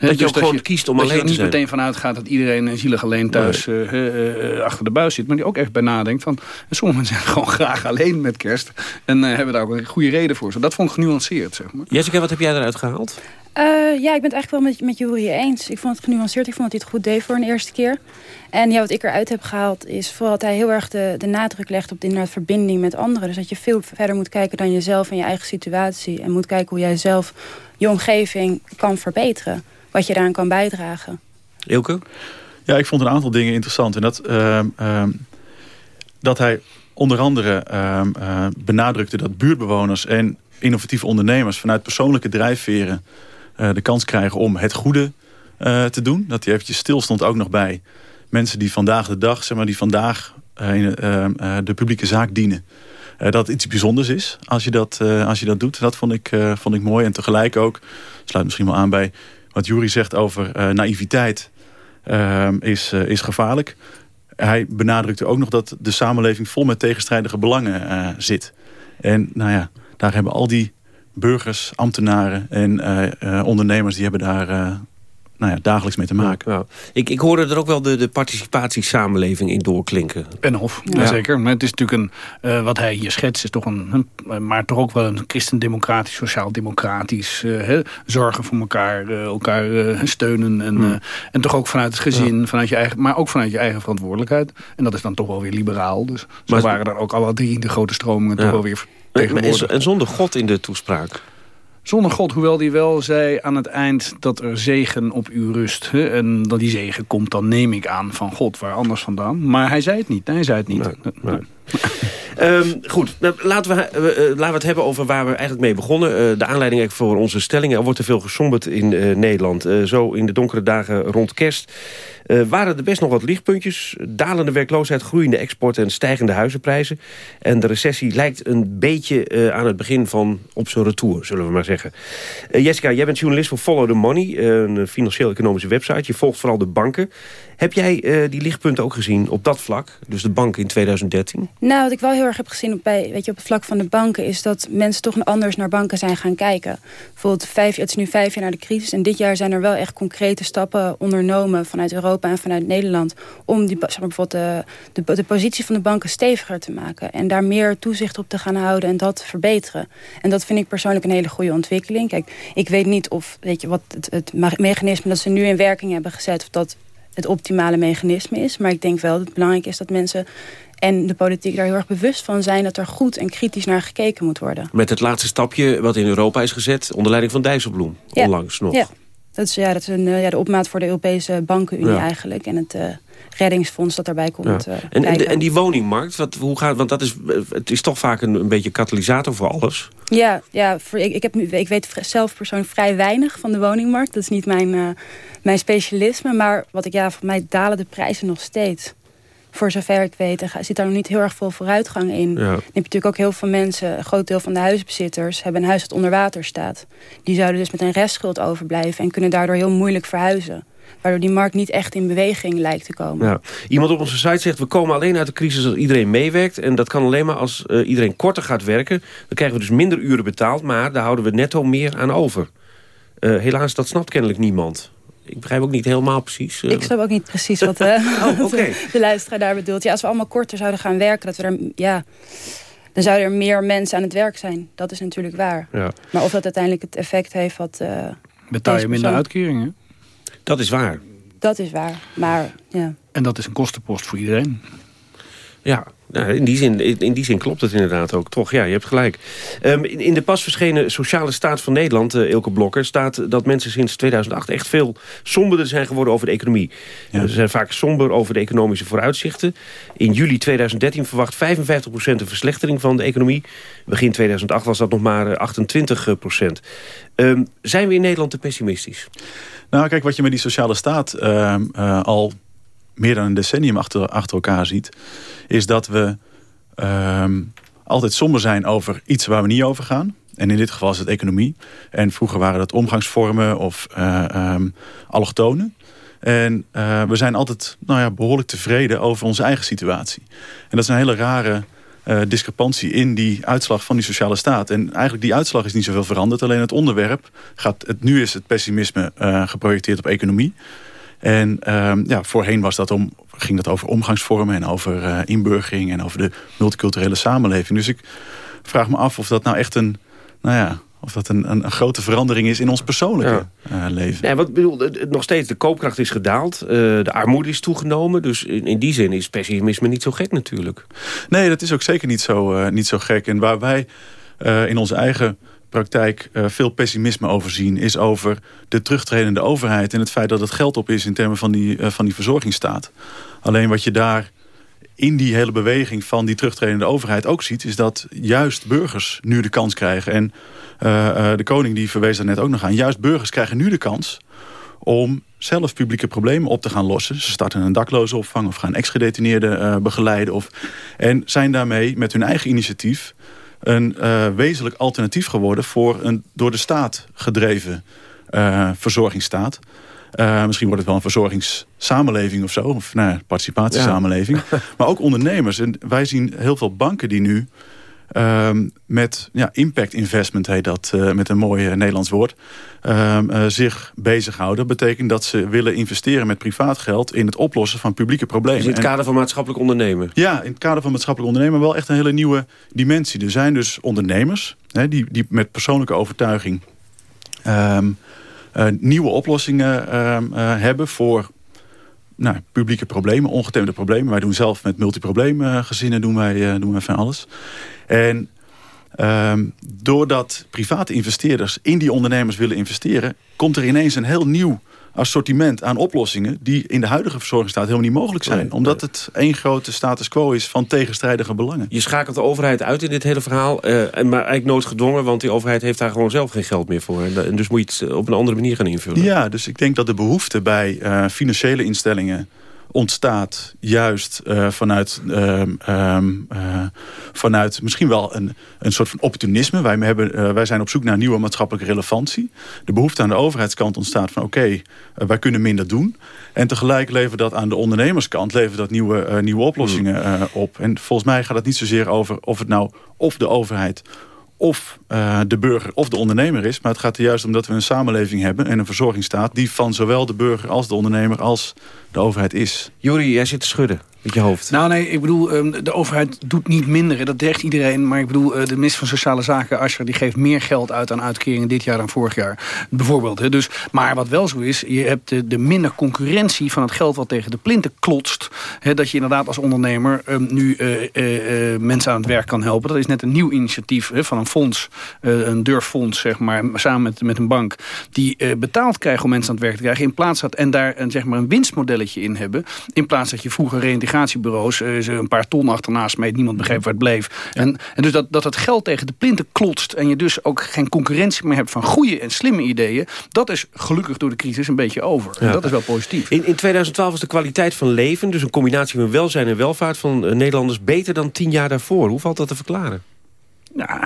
Dat je dus ook gewoon kiest om alleen te zijn. Dat je er niet meteen vanuit gaat dat iedereen zielig alleen thuis uh, achter de buis zit. Maar die ook echt bij nadenkt van... sommige mensen zijn gewoon graag alleen met kerst. En hebben daar ook een goede reden voor. dat vond ik genuanceerd, zeg maar. Jessica, wat heb jij eruit gehaald? Uh, ja, ik ben het eigenlijk wel met, met Jury eens. Ik vond het genuanceerd. Ik vond dat hij het goed deed voor een eerste keer. En ja, wat ik eruit heb gehaald is vooral dat hij heel erg de, de nadruk legt op de inderdaad verbinding met anderen. Dus dat je veel verder moet kijken dan jezelf en je eigen situatie. En moet kijken hoe jij zelf je omgeving kan verbeteren. Wat je daaraan kan bijdragen. Ilke? Ja, ik vond een aantal dingen interessant. En dat, uh, uh, dat hij onder andere uh, benadrukte dat buurtbewoners en innovatieve ondernemers vanuit persoonlijke drijfveren uh, de kans krijgen om het goede uh, te doen. Dat hij eventjes stil stond ook nog bij mensen die vandaag de dag, zeg maar, die vandaag in, de publieke zaak dienen. dat iets bijzonders is als je dat, als je dat doet. Dat vond ik, vond ik mooi. En tegelijk ook, sluit misschien wel aan bij wat Jury zegt over naïviteit, is, is gevaarlijk. Hij benadrukte ook nog dat de samenleving vol met tegenstrijdige belangen zit. En nou ja, daar hebben al die burgers, ambtenaren en uh, ondernemers... die hebben daar uh, nou ja, dagelijks mee te maken. Ja, Ik, ik hoorde er ook wel de, de participatiesamenleving in doorklinken. En of, ja. zeker. Maar het is natuurlijk een, wat hij hier schetst, is toch een, maar toch ook wel een christendemocratisch, sociaal-democratisch, zorgen voor elkaar, elkaar steunen en, hmm. en toch ook vanuit het gezin, vanuit je eigen, maar ook vanuit je eigen verantwoordelijkheid. En dat is dan toch wel weer liberaal. Dus zo waren er ook alle drie de grote stromingen toch wel weer en zonder God in de toespraak? Zonder God, hoewel die wel zei aan het eind dat er zegen op u rust. Hè? En dat die zegen komt, dan neem ik aan van God, waar anders vandaan. Maar hij zei het niet, hij zei het niet. Nee, um, goed, nou, laten, we, uh, laten we het hebben over waar we eigenlijk mee begonnen. Uh, de aanleiding voor onze stellingen. Er wordt te veel gesomberd in Nederland. zo in de donkere dagen rond kerst waren er best nog wat lichtpuntjes. Dalende werkloosheid, groeiende export en stijgende huizenprijzen. En de recessie lijkt een beetje aan het begin van op zijn retour, zullen we maar zeggen. Jessica, jij bent journalist voor Follow the Money, een financieel-economische website. Je volgt vooral de banken. Heb jij die lichtpunten ook gezien op dat vlak? Dus de banken in 2013? Nou, wat ik wel heel erg heb gezien op, bij, weet je, op het vlak van de banken... is dat mensen toch anders naar banken zijn gaan kijken. Bijvoorbeeld, vijf, het is nu vijf jaar na de crisis... en dit jaar zijn er wel echt concrete stappen ondernomen... vanuit Europa en vanuit Nederland... om die, zeg maar, bijvoorbeeld de, de, positie van de banken steviger te maken... en daar meer toezicht op te gaan houden en dat te verbeteren. En dat vind ik persoonlijk een hele goede ontwikkeling. Kijk, ik weet niet of weet je, wat het, het mechanisme dat ze nu in werking hebben gezet... of dat het optimale mechanisme is. Maar ik denk wel dat het belangrijk is dat mensen en de politiek daar heel erg bewust van zijn... dat er goed en kritisch naar gekeken moet worden. Met het laatste stapje wat in Europa is gezet... onder leiding van Dijsselbloem, onlangs nog. Ja, dat is, ja, dat is een, eh, ja, de opmaat voor de Europese bankenunie eigenlijk. En het... Uh, reddingsfonds dat daarbij komt. Uh, en, en, en, die woningmarkt, wat, hoe gaat, want dat is, het is toch vaak een, een beetje katalysator voor alles. Ja, ja voor, ik, ik, heb, ik weet zelf persoonlijk vrij weinig van de woningmarkt. Dat is niet mijn, uh, mijn specialisme. Maar wat ik ja, voor mij dalen de prijzen nog steeds. Voor zover ik weet, zit daar nog niet heel erg veel vooruitgang in. Ja. Dan heb je natuurlijk ook heel veel mensen, een groot deel van de huisbezitters... hebben een huis dat onder water staat. Die zouden dus met een restschuld overblijven... en kunnen daardoor heel moeilijk verhuizen. Waardoor die markt niet echt in beweging lijkt te komen. Ja. Iemand op onze site zegt, we komen alleen uit de crisis als iedereen meewerkt. En dat kan alleen maar als uh, iedereen korter gaat werken. Dan krijgen we dus minder uren betaald, maar daar houden we netto meer aan over. Uh, helaas, dat snapt kennelijk niemand. Ik begrijp ook niet helemaal precies. Uh... Ik snap ook niet precies wat, uh, oh, okay. de luisteraar daar bedoelt. Ja, als we allemaal korter zouden gaan werken, dat we er, ja, dan zouden er meer mensen aan het werk zijn. Dat is natuurlijk waar. Ja. Maar of dat uiteindelijk het effect heeft wat... Uh, Betaal je minder uitkeringen? Dat is waar. Dat is waar, maar ja. En dat is een kostenpost voor iedereen. Ja, nou, in, die zin, in die zin klopt het inderdaad ook. Toch, ja, je hebt gelijk. Um, in, in, de pas verschenen Sociale Staat van Nederland, uh, Ilke Blokker... staat dat mensen sinds 2008 echt veel somberder zijn geworden over de economie. Ja. Ze zijn vaak somber over de economische vooruitzichten. In juli 2013 verwacht 55% een verslechtering van de economie. Begin 2008 was dat nog maar 28%. Um, zijn we in Nederland te pessimistisch? Nou, kijk, wat je met die sociale staat uh, uh, al meer dan een decennium achter, elkaar ziet... is dat we uh, altijd somber zijn over iets waar we niet over gaan. En in dit geval is het economie. En vroeger waren dat omgangsvormen of um, allochtonen. En uh, we zijn altijd nou ja, behoorlijk tevreden over onze eigen situatie. En dat is een hele rare uh, discrepantie in die uitslag van die sociale staat. En eigenlijk die uitslag is niet zoveel veranderd. Alleen het onderwerp gaat... Het, nu is het pessimisme uh, geprojecteerd op economie. En um, ja, voorheen was dat om, ging dat over omgangsvormen en over uh, inburgering en over de multiculturele samenleving. Dus ik vraag me af of dat nou echt een, nou ja, of dat een, een, een grote verandering is in ons persoonlijke ja. uh, leven. Nee, wat bedoel, nog steeds de koopkracht is gedaald, uh, de armoede is toegenomen. Dus in, in die zin is pessimisme niet zo gek natuurlijk. Nee, dat is ook zeker niet zo, uh, niet zo gek. En waar wij in onze eigen praktijk uh, veel pessimisme overzien... is over de terugtredende overheid... en het feit dat het geld op is in termen van die, uh, van die verzorgingsstaat. Alleen wat je daar in die hele beweging van die terugtredende overheid ook ziet... is dat juist burgers nu de kans krijgen. En uh, de koning die verwees daar net ook nog aan. Juist burgers krijgen nu de kans om zelf publieke problemen op te gaan lossen. Ze starten een dakloze opvang of gaan ex-gedetineerden begeleiden. Of, en zijn daarmee met hun eigen initiatief een uh, wezenlijk alternatief geworden... voor een door de staat gedreven uh, verzorgingsstaat. Uh, misschien wordt het wel een verzorgingssamenleving of zo. Of nou, participatiesamenleving. Ja. maar ook ondernemers. En wij zien heel veel banken die nu... Uh, met ja, impact investment heet dat uh, met een mooi uh, Nederlands woord... Uh, zich bezighouden. Dat betekent dat ze willen investeren met privaat geld... in het oplossen van publieke problemen. Dus in het kader van maatschappelijk ondernemen? Ja, in het kader van maatschappelijk ondernemen... wel echt een hele nieuwe dimensie. Er zijn dus ondernemers hè, die, die met persoonlijke overtuiging... Um, nieuwe oplossingen hebben voor nou, publieke problemen, ongetemde problemen. Wij doen zelf met multiprobleemgezinnen doen wij, doen wij van alles. En um, doordat private investeerders in die ondernemers willen investeren... komt er ineens een heel nieuw assortiment aan oplossingen... die in de huidige verzorgingsstaat helemaal niet mogelijk zijn. Nee, omdat het één grote status quo is van tegenstrijdige belangen. Je schakelt de overheid uit in dit hele verhaal. Uh, maar eigenlijk noodgedwongen, want die overheid heeft daar gewoon zelf geen geld meer voor. En dus moet je het op een andere manier gaan invullen. Ja, dus ik denk dat de behoefte bij uh, financiële instellingen ontstaat juist uh, vanuit, uh, um, uh, vanuit misschien wel een, een soort van opportunisme. Wij, hebben, wij zijn op zoek naar nieuwe maatschappelijke relevantie. De behoefte aan de overheidskant ontstaat van oké, okay, wij kunnen minder doen. En tegelijk levert dat aan de ondernemerskant levert dat nieuwe, nieuwe oplossingen mm. op. En volgens mij gaat het niet zozeer over of het nou of de overheid of uh, de burger of de ondernemer is. Maar het gaat er juist om dat we een samenleving hebben en een verzorgingsstaat... die van zowel de burger als de ondernemer als de overheid is. Juri, jij zit te schudden met je hoofd. Nou nee, ik bedoel, de overheid doet niet minder. Dat zegt iedereen. Maar ik bedoel, de minister van Sociale Zaken, Asscher... die geeft meer geld uit aan uitkeringen dit jaar dan vorig jaar. Bijvoorbeeld. Dus, maar wat wel zo is, je hebt de, de minder concurrentie... van het geld wat tegen de plinten klotst. dat je inderdaad als ondernemer um, nu uh, uh, uh, mensen aan het werk kan helpen. Dat is net een nieuw initiatief van een fonds. Een durffonds, zeg maar, samen met, met een bank. Die betaald krijgen om mensen aan het werk te krijgen. In plaats dat, en daar een, zeg maar, een winstmodelletje in hebben. In plaats dat je vroeger reintegratie navigatiebureaus uh, ze een paar ton achterna smeet. Niemand begreep waar het bleef. En, en dus dat, dat het geld tegen de plinten klotst... en je dus ook geen concurrentie meer hebt van goede en slimme ideeën... dat is gelukkig door de crisis een beetje over. En dat is wel positief. In, in 2012 was de kwaliteit van leven... dus een combinatie van welzijn en welvaart van Nederlanders... beter dan tien jaar daarvoor. Hoe valt dat te verklaren? Nou,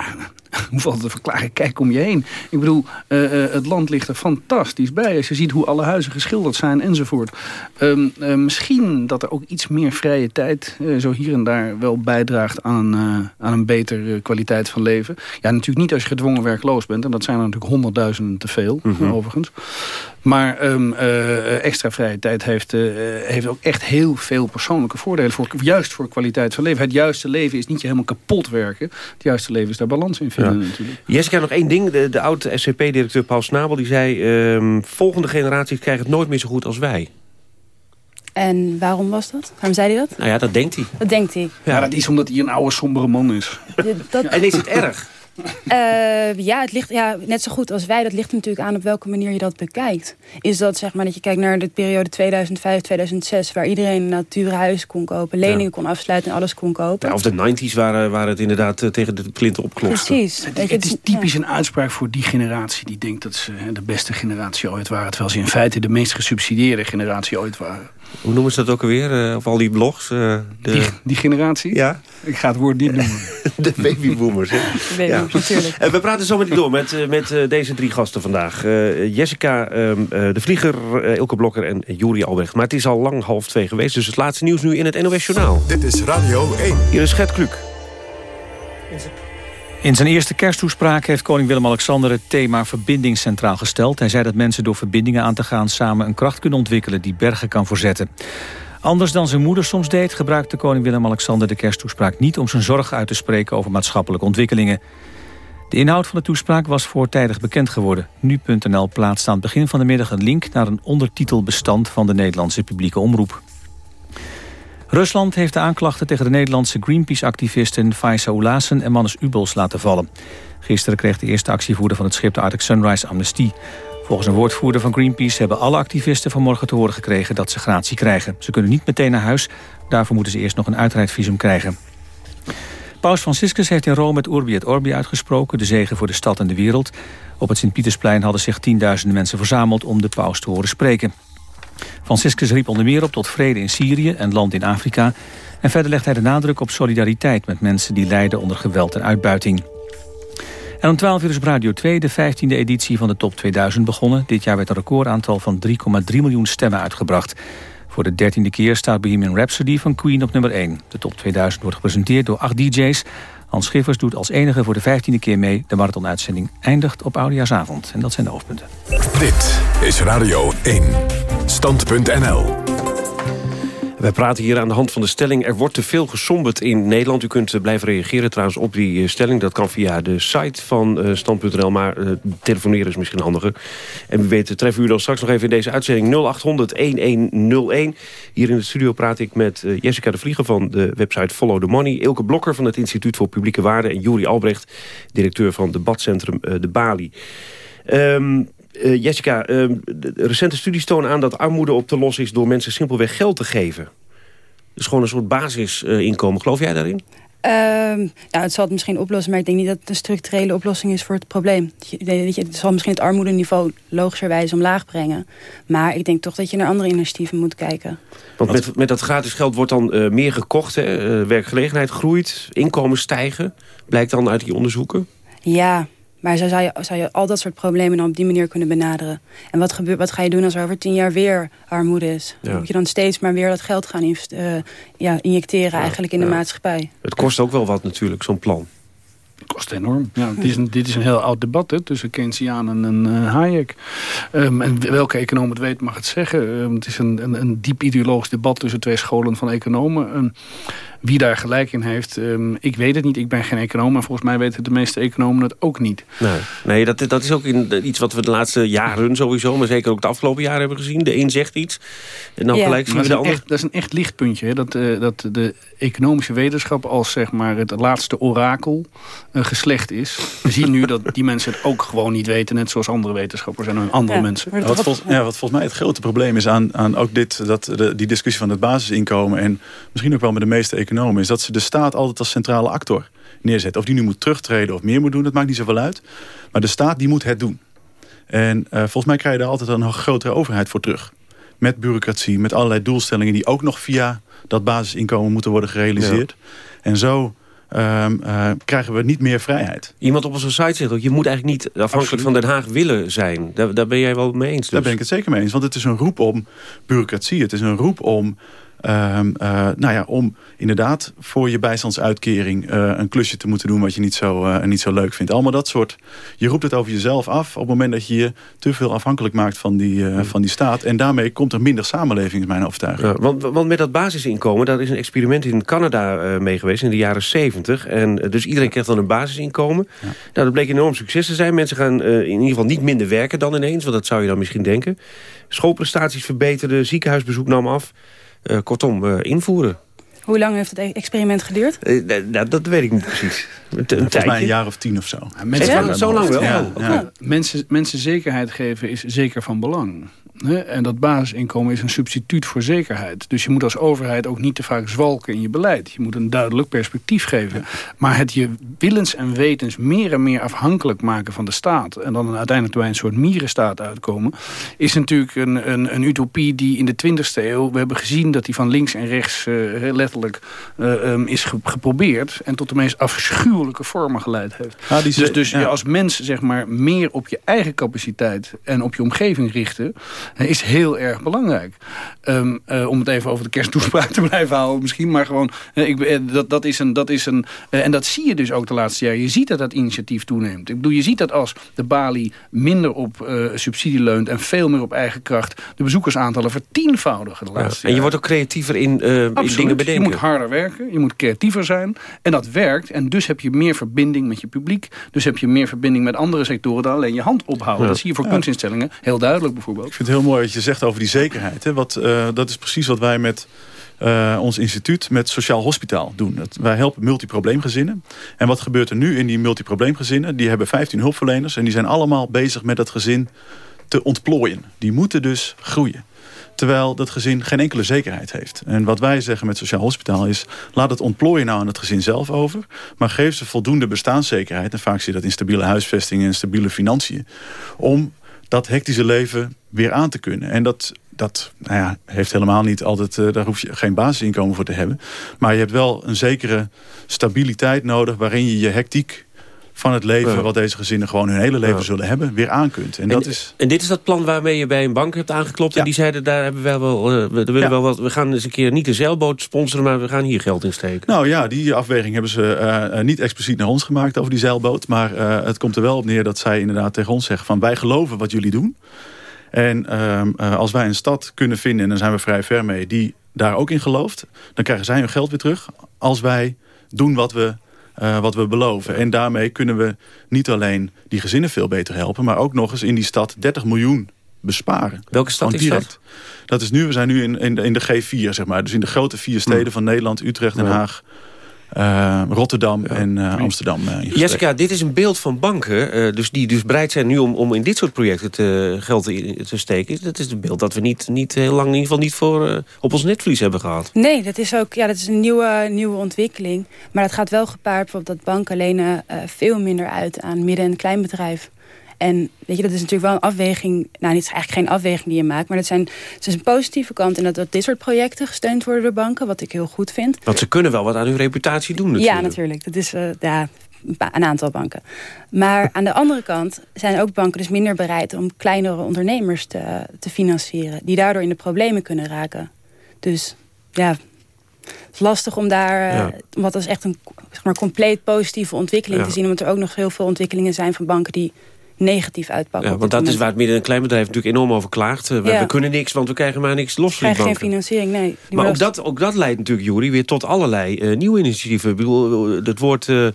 hoe valt het te verklaren? Kijk om je heen. Ik bedoel, uh, uh, het land ligt er fantastisch bij. Als je ziet hoe alle huizen geschilderd zijn enzovoort. Um, uh, misschien dat er ook iets meer vrije tijd... zo hier en daar wel bijdraagt aan, aan een betere kwaliteit van leven. Ja, natuurlijk niet als je gedwongen werkloos bent. En dat zijn er natuurlijk honderdduizenden te veel, mm -hmm. overigens. Maar um, uh, extra vrije tijd heeft, uh, heeft ook echt heel veel persoonlijke voordelen. Voor, juist voor kwaliteit van leven. Het juiste leven is niet je helemaal kapot werken. Het juiste leven is daar balans in vinden ja. natuurlijk. Jessica, nog één ding. De, de oud-SCP-directeur Paul Snabel die zei... Um, volgende generaties krijgen het nooit meer zo goed als wij. En waarom was dat? Waarom zei hij dat? Nou ja, dat denkt hij. Dat denkt hij. Ja, ja dat is omdat hij een oude, sombere man is. dat... En is het erg? Uh, ja, het ligt ja, net zo goed als wij. Dat ligt natuurlijk aan op welke manier je dat bekijkt. Is dat zeg maar dat je kijkt naar de periode 2005, 2006... waar iedereen een nature huis kon kopen, leningen ja. kon afsluiten en alles kon kopen. Ja, of de 90s waren, waren het inderdaad uh, tegen de plinten opklotsten. Precies. Het, het is typisch een uitspraak voor die generatie... die denkt dat ze de beste generatie ooit waren. Terwijl ze in feite de meest gesubsidieerde generatie ooit waren. Hoe noemen ze dat ook alweer? Uh, of al die blogs? De... die, die, generatie? Ja. Ik ga het woord niet noemen. de babyboomers. Baby, ja. natuurlijk. Uh, we praten zo met door met, met deze drie gasten vandaag. Jessica um, De Vlieger, Ilke Blokker en Juri Albrecht. Maar het is al lang half twee geweest. Dus het laatste nieuws nu in het NOS Journaal. Dit is Radio 1. Hier is Gert Kluk. In zijn eerste kersttoespraak heeft koning Willem-Alexander het thema verbinding centraal gesteld. Hij zei dat mensen door verbindingen aan te gaan samen een kracht kunnen ontwikkelen die bergen kan voorzetten. Anders dan zijn moeder soms deed, gebruikte koning Willem-Alexander de kersttoespraak niet om zijn zorg uit te spreken over maatschappelijke ontwikkelingen. De inhoud van de toespraak was voortijdig bekend geworden. Nu.nl plaatst aan het begin van de middag een link naar een ondertitelbestand van de Nederlandse publieke omroep. Rusland heeft de aanklachten tegen de Nederlandse Greenpeace-activisten Faisa Oulassen en Mannes Ubels laten vallen. Gisteren kreeg de eerste actievoerder van het schip de Arctic Sunrise amnestie. Volgens een woordvoerder van Greenpeace hebben alle activisten vanmorgen te horen gekregen dat ze gratie krijgen. Ze kunnen niet meteen naar huis, daarvoor moeten ze eerst nog een uitreidvisum krijgen. Paus Franciscus heeft in Rome het Urbi et Orbi uitgesproken, de zegen voor de stad en de wereld. Op het Sint-Pietersplein hadden zich tienduizenden mensen verzameld om de paus te horen spreken. Franciscus riep onder meer op tot vrede in Syrië en land in Afrika. En verder legt hij de nadruk op solidariteit met mensen die lijden onder geweld en uitbuiting. En om 12 uur is Radio 2 de 15e editie van de Top 2000 begonnen. Dit jaar werd een recordaantal van 3,3 miljoen stemmen uitgebracht. Voor de dertiende keer staat Bohemian Rhapsody van Queen op nummer 1. De Top 2000 wordt gepresenteerd door acht DJ's. Hans Schiffers doet als enige voor de 15e keer mee. De marathonuitzending eindigt op Oudejaarsavond. En dat zijn de hoofdpunten. Dit is Radio 1. Stand.nl wij praten hier aan de hand van de stelling... er wordt te veel gesomberd in Nederland. U kunt blijven reageren trouwens op die stelling. Dat kan via de site van stand.nl, maar uh, telefoneren is misschien handiger. En wie weet treffen u dan straks nog even in deze uitzending 0800-1101. Hier in de studio praat ik met uh, Jessica de Vlieger van de website Follow the Money... Ilke Blokker van het Instituut voor Publieke Waarden... en Juri Albrecht, directeur van debatcentrum uh, De Bali. Um, uh, Jessica, uh, recente studies tonen aan dat armoede op te lossen is... door mensen simpelweg geld te geven. Dus gewoon een soort basisinkomen. Geloof jij daarin? Uh, nou, het zal het misschien oplossen, maar ik denk niet dat het een structurele oplossing is voor het probleem. Je, het zal misschien het armoedeniveau logischerwijs omlaag brengen. Maar ik denk toch dat je naar andere initiatieven moet kijken. Want met, met dat gratis geld wordt dan uh, meer gekocht, hè? Uh, werkgelegenheid groeit, inkomen stijgen. Blijkt dan uit die onderzoeken? Ja, maar zo zou je, zou je al dat soort problemen dan op die manier kunnen benaderen. En wat, gebeurt, wat ga je doen als er over tien jaar weer armoede is? Ja. Moet je dan steeds maar weer dat geld gaan uh, ja, injecteren ja, eigenlijk in de maatschappij? Het kost ook wel wat natuurlijk, zo'n plan. Het kost enorm. Ja, dit, is een, dit is een heel oud debat hè, tussen Keynesianen en uh, Hayek. Um, en welke econoom het weet mag het zeggen. Um, het is een, een, een, diep ideologisch debat tussen twee scholen van economen. Um, wie daar gelijk in heeft, um, ik weet het niet. Ik ben geen econoom, maar volgens mij weten de meeste economen het ook niet. Nee, nee dat, dat is ook in, iets wat we de laatste jaren sowieso... maar zeker ook de afgelopen jaren hebben gezien. De een zegt iets en dan ja. gelijk zien we de ander. Echt, dat is een echt lichtpuntje. Hè? Dat, uh, dat de economische wetenschap als zeg maar, het laatste orakel... uh, geslecht is. We zien nu dat die mensen het ook gewoon niet weten... net zoals andere wetenschappers en andere mensen. Wat, vol, ja, wat volgens mij het grote probleem is aan, aan ook dit... Dat de, die discussie van het basisinkomen... en misschien ook wel met de meeste economen... is dat ze de staat altijd als centrale actor neerzetten. Of die nu moet terugtreden of meer moet doen, dat maakt niet zoveel uit. Maar de staat die moet het doen. En uh, volgens mij krijg je daar altijd een grotere overheid voor terug. Met bureaucratie, met allerlei doelstellingen... die ook nog via dat basisinkomen moeten worden gerealiseerd. En zo um, uh, krijgen we niet meer vrijheid. Iemand op onze site zegt ook, je moet eigenlijk niet afhankelijk Absoluut. van Den Haag willen zijn. Daar, daar ben jij wel mee eens. Dus. Daar ben ik het zeker mee eens, want het is een roep om bureaucratie. Het is een roep om Um, uh, nou ja, om inderdaad voor je bijstandsuitkering uh, een klusje te moeten doen wat je niet zo, uh, niet zo leuk vindt. Allemaal dat soort. Je roept het over jezelf af op het moment dat je je te veel afhankelijk maakt van die, hmm. van die staat. En daarmee komt er minder samenleving, is mijn overtuiging. Ja, want, want met dat basisinkomen, daar is een experiment in Canada mee geweest in de jaren 70. En dus iedereen krijgt dan een basisinkomen. Ja. Nou, dat bleek enorm succes te zijn. Mensen gaan in ieder geval niet minder werken dan ineens, want dat zou je dan misschien denken. Schoolprestaties verbeterden, ziekenhuisbezoek nam af. Uh, kortom, uh, invoeren. Hoe lang heeft het e- experiment geduurd? Uh, dat, dat weet ik niet precies. Een, Volgens mij een jaar of tien of zo. Ja, mensen, ja, zo lang wel? Ja, ja. Mensen, mensen zekerheid geven is zeker van belang. En dat basisinkomen is een substituut voor zekerheid. Dus je moet als overheid ook niet te vaak zwalken in je beleid. Je moet een duidelijk perspectief geven. Maar het je willens en wetens meer en meer afhankelijk maken van de staat... en dan uiteindelijk bij een soort mierenstaat uitkomen... is natuurlijk een, een, een utopie die in de 20e eeuw... we hebben gezien dat die van links en rechts uh, letterlijk uh, um, is ge geprobeerd... en tot de meest afschuwelijke vormen geleid heeft. Ah, dus dus ja. je als mens zeg maar, meer op je eigen capaciteit... en op je omgeving richten is heel erg belangrijk. Um, uh, om het even over de kersttoespraak te blijven houden misschien. Maar gewoon, uh, ik, uh, dat, dat is een... Dat is een en dat zie je dus ook de laatste jaren. Je ziet dat dat initiatief toeneemt. Ik bedoel, je ziet dat als de balie minder op subsidie leunt... en veel meer op eigen kracht... de bezoekersaantallen vertienvoudigen de laatste ja. En je wordt ook creatiever in, in dingen bedenken. Je moet harder werken, je moet creatiever zijn. En dat werkt. En dus heb je meer verbinding met je publiek. Dus heb je meer verbinding met andere sectoren... dan alleen je hand ophouden. Ja. Dat zie je voor ja. kunstinstellingen heel duidelijk bijvoorbeeld. Ik vind het heel mooi wat je zegt over die zekerheid. Hè? Wat, uh, dat is precies wat wij met uh, ons instituut met Sociaal Hospitaal doen. Dat, wij helpen multiprobleemgezinnen. En wat gebeurt er nu in die multiprobleemgezinnen? Die hebben 15 hulpverleners en die zijn allemaal bezig met dat gezin te ontplooien. Die moeten dus groeien. Terwijl dat gezin geen enkele zekerheid heeft. En wat wij zeggen met Sociaal Hospitaal is... laat het ontplooien nou aan het gezin zelf over... maar geef ze voldoende bestaanszekerheid... en vaak zie je dat in stabiele huisvesting en stabiele financiën... om dat hectische leven weer aan te kunnen. En dat, dat nou ja, heeft helemaal niet altijd, uh, daar hoef je geen basisinkomen voor te hebben. Maar je hebt wel een zekere stabiliteit nodig waarin je je hectiek van het leven, wat deze gezinnen gewoon hun hele leven zullen hebben, weer aan kunt. En, en, dat is... en dit is dat plan waarmee je bij een bank hebt aangeklopt. En die zeiden, daar hebben wij wel, uh, we, willen wel wat, we gaan eens een keer niet een zeilboot sponsoren, maar we gaan hier geld in steken. Nou ja, die afweging hebben ze uh, niet expliciet naar ons gemaakt over die zeilboot. Maar uh, het komt er wel op neer dat zij inderdaad tegen ons zeggen van wij geloven wat jullie doen. En uh, als wij een stad kunnen vinden, en daar zijn we vrij ver mee, die daar ook in gelooft, dan krijgen zij hun geld weer terug als wij doen wat we, uh, wat we beloven. En daarmee kunnen we niet alleen die gezinnen veel beter helpen, maar ook nog eens in die stad 30 miljoen besparen. Welke stad is dat? Dat is nu, we zijn nu in, in, in de G4, zeg maar. Dus in de grote vier steden hmm. van Nederland, Utrecht, Den Haag, uh, Rotterdam ja. en uh, Amsterdam. Uh, Jessica, dit is een beeld van banken. dus die dus bereid zijn nu om, om in dit soort projecten te, geld te, te steken. Dat is een beeld dat we niet, niet heel lang in ieder geval niet voor, op ons netvlies hebben gehad. Nee, dat is ook ja, dat is een nieuwe, nieuwe ontwikkeling. Maar dat gaat wel gepaard bijvoorbeeld dat banken lenen veel minder uit aan midden- en kleinbedrijf. En weet je, dat is natuurlijk wel een afweging. Nou, het is eigenlijk geen afweging die je maakt. Maar dat zijn, het is een positieve kant. En dat, dat dit soort projecten gesteund worden door banken. Wat ik heel goed vind. Want ze kunnen wel wat aan hun reputatie doen natuurlijk. Ja, natuurlijk. Dat is uh, ja, een aantal banken. Maar aan de andere kant zijn ook banken dus minder bereid... om kleinere ondernemers te, te financieren. Die daardoor in de problemen kunnen raken. Dus ja, het is lastig om daar... Ja. Want dat is echt een zeg maar, compleet positieve ontwikkeling ja. te zien. Omdat er ook nog heel veel ontwikkelingen zijn van banken... die negatief uitpakken. Ja, want dat is waar het midden- en kleinbedrijf natuurlijk enorm over klaagt. Uh, we, Ja. we kunnen niks, want we krijgen maar niks los We van geen financiering, nee. Die Maar ook dat, ook dat leidt natuurlijk, Juri, weer tot allerlei eh, nieuwe initiatieven. Ik bedoel, eh, het woord eh,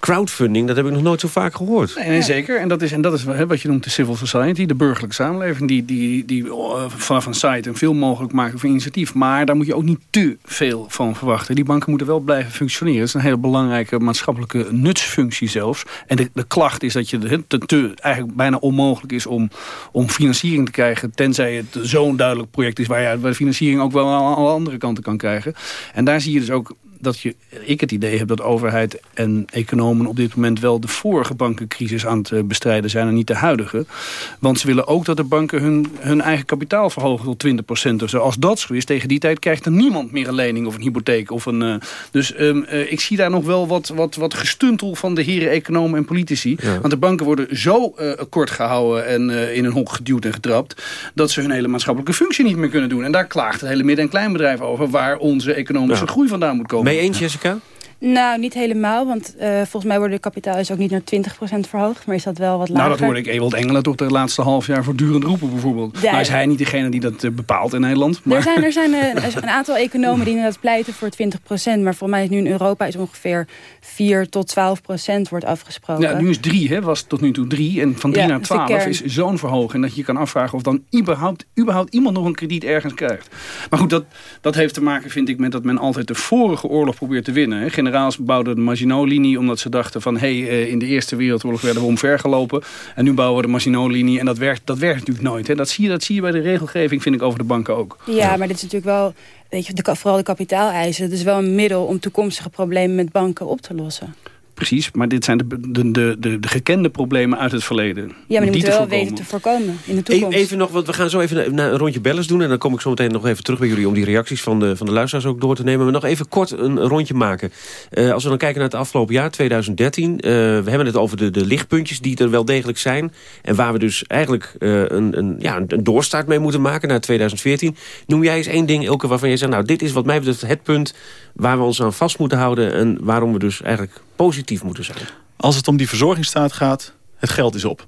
crowdfunding, dat heb ik nog nooit zo vaak gehoord. Nee, nee, zeker. En dat is, en dat is hè, wat je noemt de civil society, de burgerlijke samenleving... die, die, die eh, vanaf een site een veel mogelijk maken voor initiatief. Maar daar moet je ook niet te veel van verwachten. Die banken moeten wel blijven functioneren. Het is een hele belangrijke maatschappelijke nutsfunctie zelfs. En de, de klacht is dat je te, te, eigenlijk bijna onmogelijk is om, om financiering te krijgen... tenzij het zo'n duidelijk project is waar je waar financiering ook wel aan alle andere kanten kan krijgen. En daar zie je dus ook dat je, ik het idee heb dat overheid en economen op dit moment wel de vorige bankencrisis aan het eh, bestrijden zijn en niet de huidige. Want ze willen ook dat de banken hun, hun eigen kapitaal verhogen tot 20% of zo. Als dat zo is, tegen die tijd krijgt er niemand meer een lening of een hypotheek. Of een, eh, dus ehm, eh, ik zie daar nog wel wat, wat, wat gestuntel van de heren economen en politici. Ja. Want de banken worden zo kort gehouden en in een hok geduwd en getrapt... dat ze hun hele maatschappelijke functie niet meer kunnen doen. En daar klaagt het hele midden- en kleinbedrijf over... waar onze economische Ja. groei vandaan moet komen. Mee eens, Jessica? Nou, niet helemaal, want eh, volgens mij worden de kapitaal ook niet naar 20% verhoogd. Maar is dat wel wat lager? Nou, dat hoorde ik Ewald Engelen toch de laatste half jaar voortdurend roepen bijvoorbeeld. Ja. Nou is hij niet degene die dat eh, bepaalt in Nederland. Maar... Er zijn, er zijn eh, er zijn een aantal economen die inderdaad pleiten voor 20%. Maar volgens mij is nu in Europa is ongeveer 4 tot 12% wordt afgesproken. Ja, nu is drie, hè, was tot nu toe drie. En van drie Ja, naar dat is zo'n verhoging... dat je je kan afvragen of dan überhaupt, überhaupt iemand nog een krediet ergens krijgt. Maar goed, dat, dat heeft te maken, vind ik, met dat men altijd de vorige oorlog probeert te winnen. Hè. Generaals bouwden de Maginot-linie omdat ze dachten van... hé, hey, in de Eerste Wereldoorlog werden we omvergelopen. En nu bouwen we de Maginot-linie. En dat werkt, dat werkt natuurlijk nooit. Hè. Dat, zie je, dat zie je bij de regelgeving, vind ik, over de banken ook. Ja, maar dit is natuurlijk wel, weet je, de, vooral de kapitaaleisen. Het is wel een middel om toekomstige problemen met banken op te lossen. Precies, maar dit zijn de, de, de, de, de gekende problemen uit het verleden. Ja, maar die moeten te we wel voorkomen. weten te voorkomen in de toekomst. even nog, want we gaan zo even naar, naar een rondje bellers doen... en dan kom ik zo meteen nog even terug bij jullie... om die reacties van de, van de luisteraars ook door te nemen. Maar nog even kort een, rondje maken. Eh, als we dan kijken naar het afgelopen jaar, 2013... eh, we hebben het over de, de lichtpuntjes die er wel degelijk zijn... en waar we dus eigenlijk eh, een, een, ja, een, een doorstart mee moeten maken naar 2014. Noem jij eens één ding, Elke, waarvan je zegt... nou, dit is wat mij betreft het punt waar we ons aan vast moeten houden... en waarom we dus eigenlijk positief moeten zijn. Als het om die verzorgingsstaat gaat, het geld is op.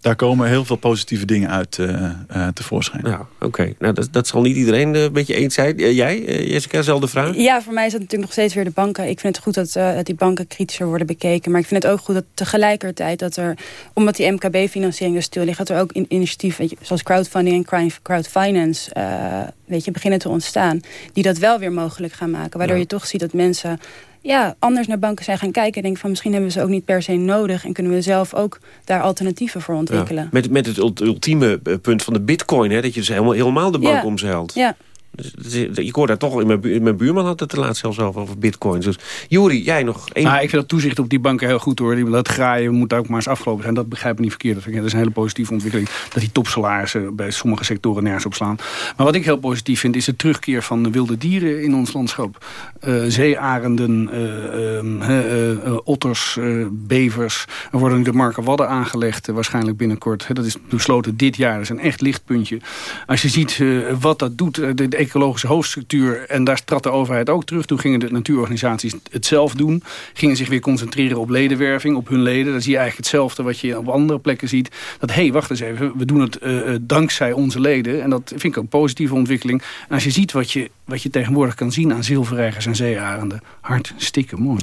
Daar komen heel veel positieve dingen uit eh, eh, tevoorschijn. Ja, oké. Nou, dat, dat zal niet iedereen eh, een beetje eens zijn. Jij, Jessica, dezelfde vraag? Ja, voor mij is dat natuurlijk nog steeds weer de banken. Ik vind het goed dat, eh, dat die banken kritischer worden bekeken. Maar ik vind het ook goed dat tegelijkertijd dat er... omdat die MKB-financiering er stil ligt... dat er ook in initiatieven weet je, zoals crowdfunding en crowd- crowdfinance... eh, weet je, beginnen te ontstaan. Die dat wel weer mogelijk gaan maken. Waardoor Ja. je toch ziet dat mensen... Ja, anders naar banken zijn gaan kijken. En denken van misschien hebben we ze ook niet per se nodig. En kunnen we zelf ook daar alternatieven voor ontwikkelen. Ja, met, met het ult- ultieme eh, punt van de bitcoin, hè, dat je dus helemaal, helemaal de bank Ja. omzeilt. Ja. Dus, ik hoor daar toch, in mijn, bu- mijn buurman had het de laatst zelfs over, over bitcoins. Dus Juri, jij nog één... Nou, ik vind dat toezicht op die banken heel goed hoor. Dat graaien moet ook maar eens afgelopen zijn. Dat begrijp ik niet verkeerd. Dat, is een hele positieve ontwikkeling. Dat die topsalarissen bij sommige sectoren nergens op slaan. Maar wat ik heel positief vind is de terugkeer van de wilde dieren in ons landschap. Eh, zeearenden, eh, ehm, eh, otters, bevers. Er worden nu de Marken Wadden aangelegd, waarschijnlijk binnenkort. Dat is besloten dit jaar. Dat is een echt lichtpuntje. Als je ziet wat dat doet, de ecologische hoofdstructuur... en daar trad de overheid ook terug. Toen gingen de natuurorganisaties het zelf doen. Gingen zich weer concentreren op ledenwerving, op hun leden. Dan zie je eigenlijk hetzelfde wat je op andere plekken ziet. Dat, hé, hey, wacht eens even, we doen het eh, eh, dankzij onze leden. En dat vind ik een positieve ontwikkeling. En als je ziet wat je, wat je tegenwoordig kan zien aan zilverreigers en zeearenden... hartstikke mooi.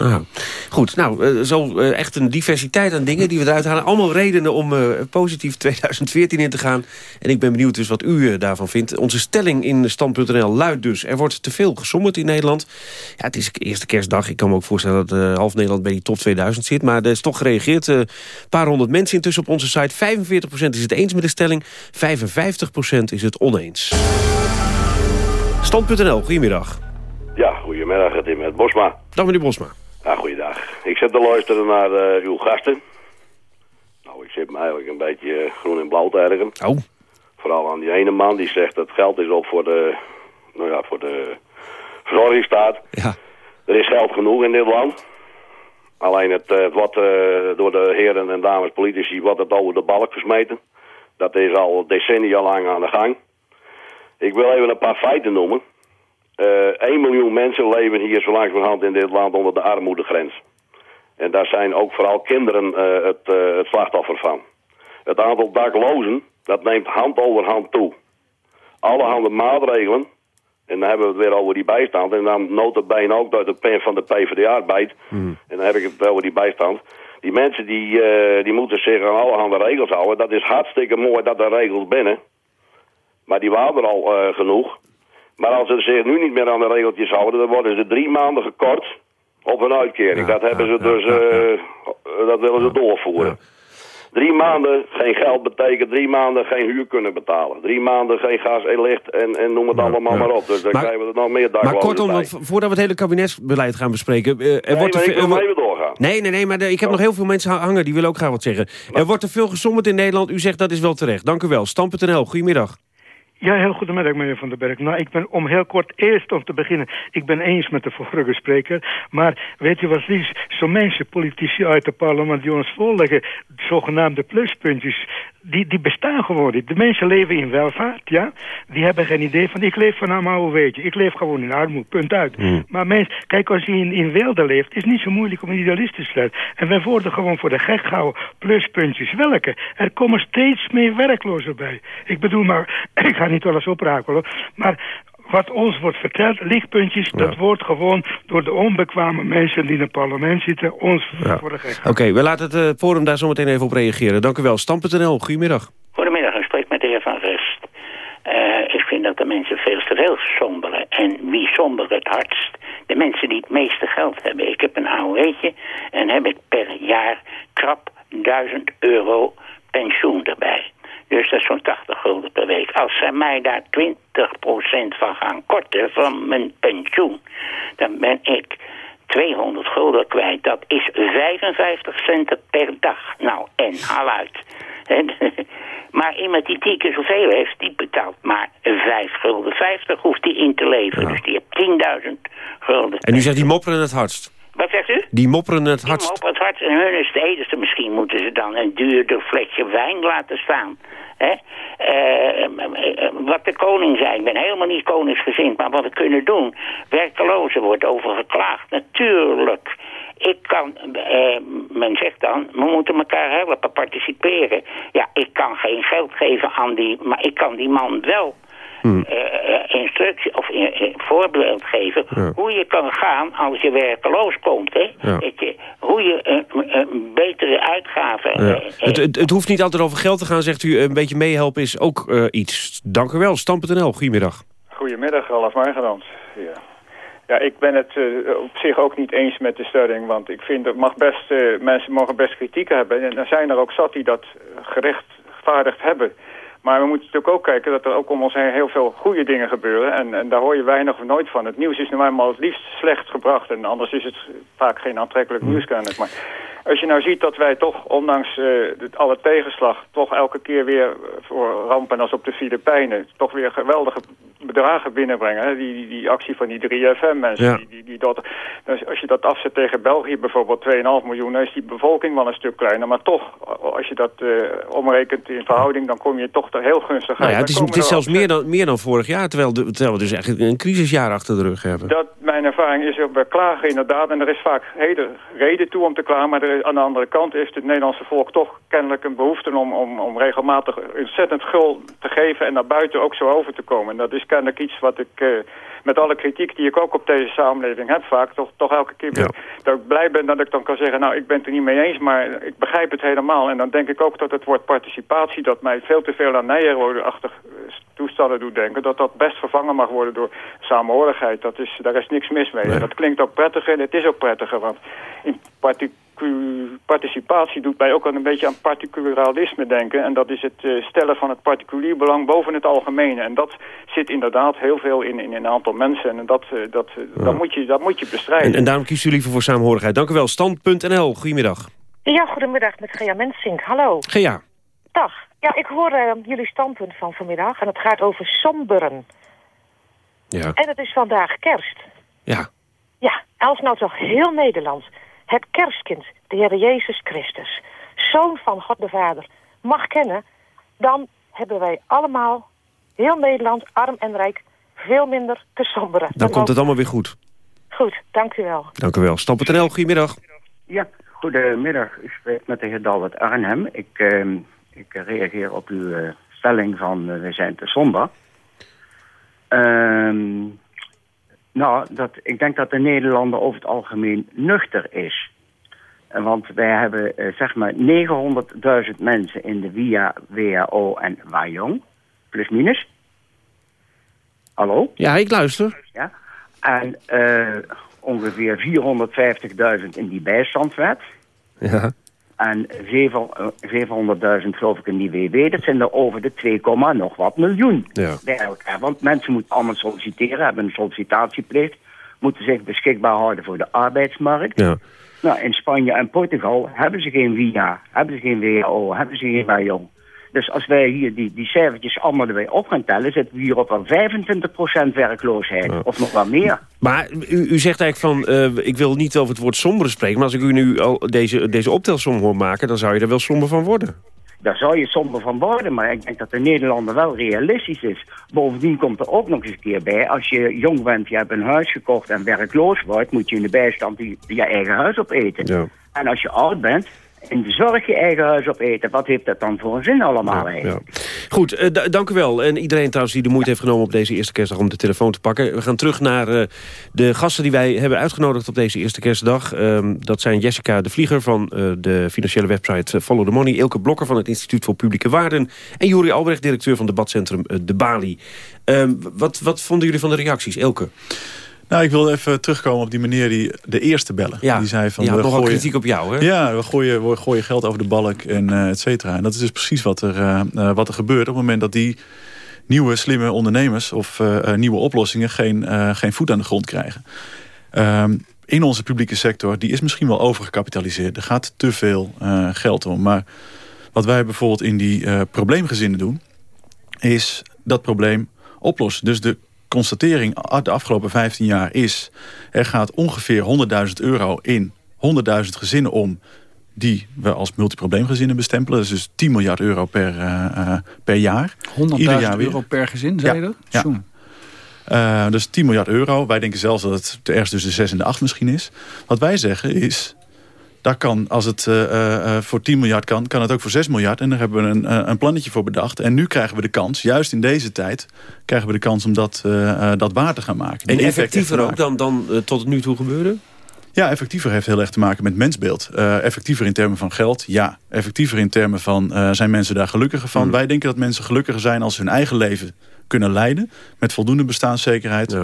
Goed, nou, eh, zo echt een diversiteit aan dingen die we eruit halen. Allemaal redenen om positief 2014 in te gaan. En ik ben benieuwd dus wat u daarvan vindt. Onze stelling in luidt dus... er wordt te veel gesommerd in Nederland. Ja, het is eerste kerstdag. Ik kan me ook voorstellen dat eh, half Nederland bij die top 2000 zit. Maar er is toch gereageerd. eh, Een paar honderd mensen intussen op onze site. 45% is het eens met de stelling. 55% is het oneens. Stand.nl, goedemiddag. Ja, goedemiddag, het is met Bosma. Dag meneer Bosma. Ja, goeiedag. Ik zit te luisteren naar eh, uw gasten. Nou, ik zit me eigenlijk een beetje groen en blauw te ergeren. Oh. Vooral aan die ene man die zegt dat geld is op voor de, nou ja, voor de verzorgingsstaat. Ja. Er is geld genoeg in dit land. Alleen het, eh, wordt eh, door de heren en dames politici wordt het over de balk gesmeten. Dat is al decennia lang aan de gang. Ik wil even een paar feiten noemen. Eh 1 miljoen mensen leven hier zo langzamerhand in dit land onder de armoedegrens. En daar zijn ook vooral kinderen het, het slachtoffer van. Het aantal daklozen, dat neemt hand over hand toe. Allerhande maatregelen, en dan hebben we het weer over die bijstand. En dan notabene ook dat de pen van de PvdA bijt. En dan heb ik het over die bijstand. Die mensen die, eh, die moeten zich aan allerhande regels houden. Dat is hartstikke mooi dat er regels binnen. Maar die waren er al eh, genoeg. Maar als ze zich nu niet meer aan de regeltjes houden... dan worden ze drie maanden gekort op een uitkering. dat hebben ze dus... eh, dat willen ze doorvoeren. Drie maanden geen geld betekent drie maanden geen huur kunnen betalen. Drie maanden geen gas en licht en, en noem het allemaal maar op. Dus dan Maar- krijgen we er nog meer Maar kortom, want voordat we het hele kabinetsbeleid gaan bespreken... eh, er Nee, wordt er maar even doorgaan. Nee, nee, nee, maar ik heb nog heel veel mensen ha- hangen. Die willen ook graag wat zeggen. Er wordt er veel gesommerd in Nederland. U zegt dat is wel terecht. Dank u wel. Stam.nl, goedemiddag. Ja, heel goedemiddag meneer Van der Berg. Nou, ik ben om heel kort eerst om te beginnen. Ik ben eens met de vorige spreker. Maar weet je wat het is? Zo'n mensen, politici uit het parlement die ons voorleggen, zogenaamde pluspuntjes, die, die bestaan gewoon niet. De mensen leven in welvaart, ja. Die hebben geen idee van, ik leef van een oude weetje. Ik leef gewoon in armoede, punt uit. Maar mensen, kijk, als je in, in Weelde leeft, is het niet zo moeilijk om idealistisch te zijn. En wij worden gewoon voor de gek gehouden. Pluspuntjes, welke? Er komen steeds meer werklozen bij. Ik bedoel maar, ik ga niet alles oprakelen, maar wat ons wordt verteld, lichtpuntjes, dat wordt gewoon door de onbekwame mensen die in het parlement zitten, ons voor de gek. Oké, we laten het eh, forum daar zo meteen even op reageren. Dank u wel. Stam.nl, goedemiddag. Goedemiddag, ik spreek met de heer Van Rest. Eh, ik vind dat de mensen veel te veel somberen. En wie sombert het hardst? De mensen die het meeste geld hebben. Ik heb een AOW'tje en heb ik per jaar krap 1000 euro pensioen erbij. Dus dat is zo'n 80 gulden per week. Als zij mij daar 20% van gaan korten van mijn pensioen... dan ben ik 200 gulden kwijt. Dat is 55 centen per dag. Nou, en haal uit. Maar iemand die tien keer zoveel heeft, die betaalt maar 5 gulden 50 hoeft die in te leveren. Dus die heeft 10.000 gulden. En u zegt die mopperen het hardst. Wat zegt u? Die mopperen het Die hardst. op het hart en hun is de enige. Misschien moeten ze dan een duurder flesje wijn laten staan. Hè? Eh, eh, wat de koning zei, ik ben helemaal niet koningsgezind, maar wat we kunnen doen. Werkelozen wordt over geklaagd, natuurlijk. Ik kan, eh, men zegt dan, we moeten elkaar helpen, participeren. Ja, ik kan geen geld geven aan die, maar ik kan die man wel eh, eh, instructie of voorbeeld geven Ja. hoe je kan gaan als je werkeloos komt. Hè? Ja. Dat je, hoe je een een betere uitgaven... Ja. eh, Het, het, het hoeft niet altijd over geld te gaan, zegt u. Een beetje meehelpen is ook eh, iets. Dank u wel. Stam.nl, goedemiddag. Goedemiddag, Ralf Margerand. Ja. ja, ik ben het eh, op zich ook niet eens met de stelling. Want ik vind dat mag best, eh, mensen mogen best kritiek hebben. En er zijn er ook zat die dat gerechtvaardigd hebben. Maar we moeten natuurlijk ook kijken dat er ook om ons heen heel veel goede dingen gebeuren. En, en daar hoor je weinig of nooit van. Het nieuws is nu eenmaal het liefst slecht gebracht. En anders is het vaak geen aantrekkelijk nieuws kennelijk. Maar als je nou ziet dat wij toch, ondanks dit- alle tegenslag... toch elke keer weer voor rampen als op de Filipijnen... toch weer geweldige bedragen binnenbrengen. Die, die, die actie van die 3FM-mensen. Ja. Die, die, die dat, dus als je dat afzet tegen België bijvoorbeeld 2,5 miljoen... dan is die bevolking wel een stuk kleiner. Maar toch, als je dat eh, omrekent in verhouding... dan kom je toch er heel gunstig uit. Nou ja, Wij het is, het is zelfs meer dan, meer dan vorig jaar, terwijl, de, terwijl we dus eigenlijk een crisisjaar achter de rug hebben. Dat, mijn ervaring is, we klagen inderdaad, en er is vaak hele reden toe om te klagen, maar er is, aan de andere kant heeft het Nederlandse volk toch kennelijk een behoefte om, om, om regelmatig ontzettend gul te geven en naar buiten ook zo over te komen. En dat is kennelijk iets wat ik, eh, met alle kritiek die ik ook op deze samenleving heb vaak, toch, toch elke keer weer, dat ik blij ben dat ik dan kan zeggen, nou ik ben het er niet mee eens, maar ik begrijp het helemaal. En dan denk ik ook dat het woord participatie, dat mij veel te veel aan Nijenrode-achtig toestanden doet denken, dat dat best vervangen mag worden door samenhorigheid. Dat is, daar is niks mis mee. En dat klinkt ook prettiger en het is ook prettiger, want in particu- participatie doet mij ook al een beetje aan particularisme denken. En dat is het eh, stellen van het particulier belang boven het algemene. En dat zit inderdaad heel veel in, in een aantal mensen. En dat, eh, dat, eh, dat, moet, je, dat moet je bestrijden. En, en daarom kiest u liever voor samenhorigheid. Dank u wel. Stand.nl, goedemiddag. Ja, goedemiddag met Gea Mensink. Hallo. Gea. Dag. Ja, ik hoor jullie standpunt van vanmiddag en het gaat over somberen. Ja. En het is vandaag kerst. Ja. Ja, als nou toch heel Nederland het kerstkind, de Heer Jezus Christus, Zoon van God de Vader, mag kennen, dan hebben wij allemaal, heel Nederland, arm en rijk, veel minder te somberen. Dan komt het allemaal weer goed. Goed, dank u wel. Dank u wel. Stam.nl, goedemiddag. Ja, Goedemiddag, u spreekt met de heer Dalwert Arnhem. Ik, ehm, ik reageer op uw eh, stelling van uh, we zijn te somber. Ehm, nou, dat, ik denk dat de Nederlander over het algemeen nuchter is. En Want wij hebben eh, zeg maar 900.000 mensen in de VIA, WHO en WAJONG. Plus minus. Hallo? Ja, ik luister. Ja. En ongeveer 450.000 in die bijstandswet. Ja. En 700.000 geloof ik in die WW. Dat zijn er over de 2, nog wat miljoen ja. bij elkaar. Want mensen moeten allemaal solliciteren, hebben een sollicitatieplicht. Moeten zich beschikbaar houden voor de arbeidsmarkt. Ja. Nou, in Spanje en Portugal hebben ze geen VIA, hebben ze geen WHO, hebben ze geen WAJONG. Dus als wij hier die, die cijfertjes allemaal erbij op gaan tellen... zitten we hier op een 25% werkloosheid. Of nog wel meer. Maar u, u zegt eigenlijk van... Uh, ik wil niet over het woord somber spreken... maar als ik u nu al deze, deze optelsom hoor maken... dan zou je er wel somber van worden. Daar zou je somber van worden, maar ik denk dat de Nederlander wel realistisch is. Bovendien komt er ook nog eens een keer bij... als je jong bent, je hebt een huis gekocht en werkloos wordt... moet je in de bijstand je, je eigen huis opeten. Ja. En als je oud bent, in de zorg je eigen huis opeten. Wat heeft dat dan voor een zin allemaal Ja. Goed, d- dank u wel. En iedereen trouwens die de moeite heeft genomen op deze eerste kerstdag om de telefoon te pakken. We gaan terug naar eh, de gasten die wij hebben uitgenodigd op deze eerste kerstdag. Ehm, dat zijn Jessica de Vlieger van eh, de financiële website Follow the Money. Ilke Blokker van het Instituut voor Publieke Waarden. En Juri Albrecht, directeur van debatcentrum De Bali. Ehm, wat, wat vonden jullie van de reacties, Ilke? Nou, ik wil even terugkomen op die meneer die de eerste bellen. Ja, die zei van, ja we gooien- kritiek op jou, hè? Ja, we gooien, we gooien geld over de balk en eh et cetera. En dat is dus precies wat er, eh, eh, wat er gebeurt op het moment dat die nieuwe slimme ondernemers of nieuwe oplossingen geen, geen voet aan de grond krijgen. Ehm, in onze publieke sector, die is misschien wel overgekapitaliseerd. Er gaat te veel geld om. Maar wat wij bijvoorbeeld in die probleemgezinnen doen... is dat probleem oplossen. Dus de constatering de afgelopen 15 jaar is... er gaat ongeveer 100.000 euro in 100.000 gezinnen om... die we als multiprobleemgezinnen bestempelen. Dat is dus 10 miljard euro per, eh, per jaar. 100.000 euro per gezin, zei je dat? Ja. Eh, dus 10 miljard euro. Wij denken zelfs dat het ergens tussen de 6 en de 8 misschien is. Wat wij zeggen is... Daar kan, als het eh, eh, eh, voor 10 miljard kan, kan het ook voor 6 miljard. En daar hebben we een, een plannetje voor bedacht. En nu krijgen we de kans, juist in deze tijd... krijgen we de kans om dat, dat waar te gaan maken. En effectiever ook dan, dan tot nu toe gebeurde? Ja, effectiever heeft heel erg te maken met mensbeeld. Effectiever in termen van geld, ja. Effectiever in termen van, zijn mensen daar gelukkiger van? Hmm. Wij denken dat mensen gelukkiger zijn als ze hun eigen leven kunnen leiden. Met voldoende bestaanszekerheid.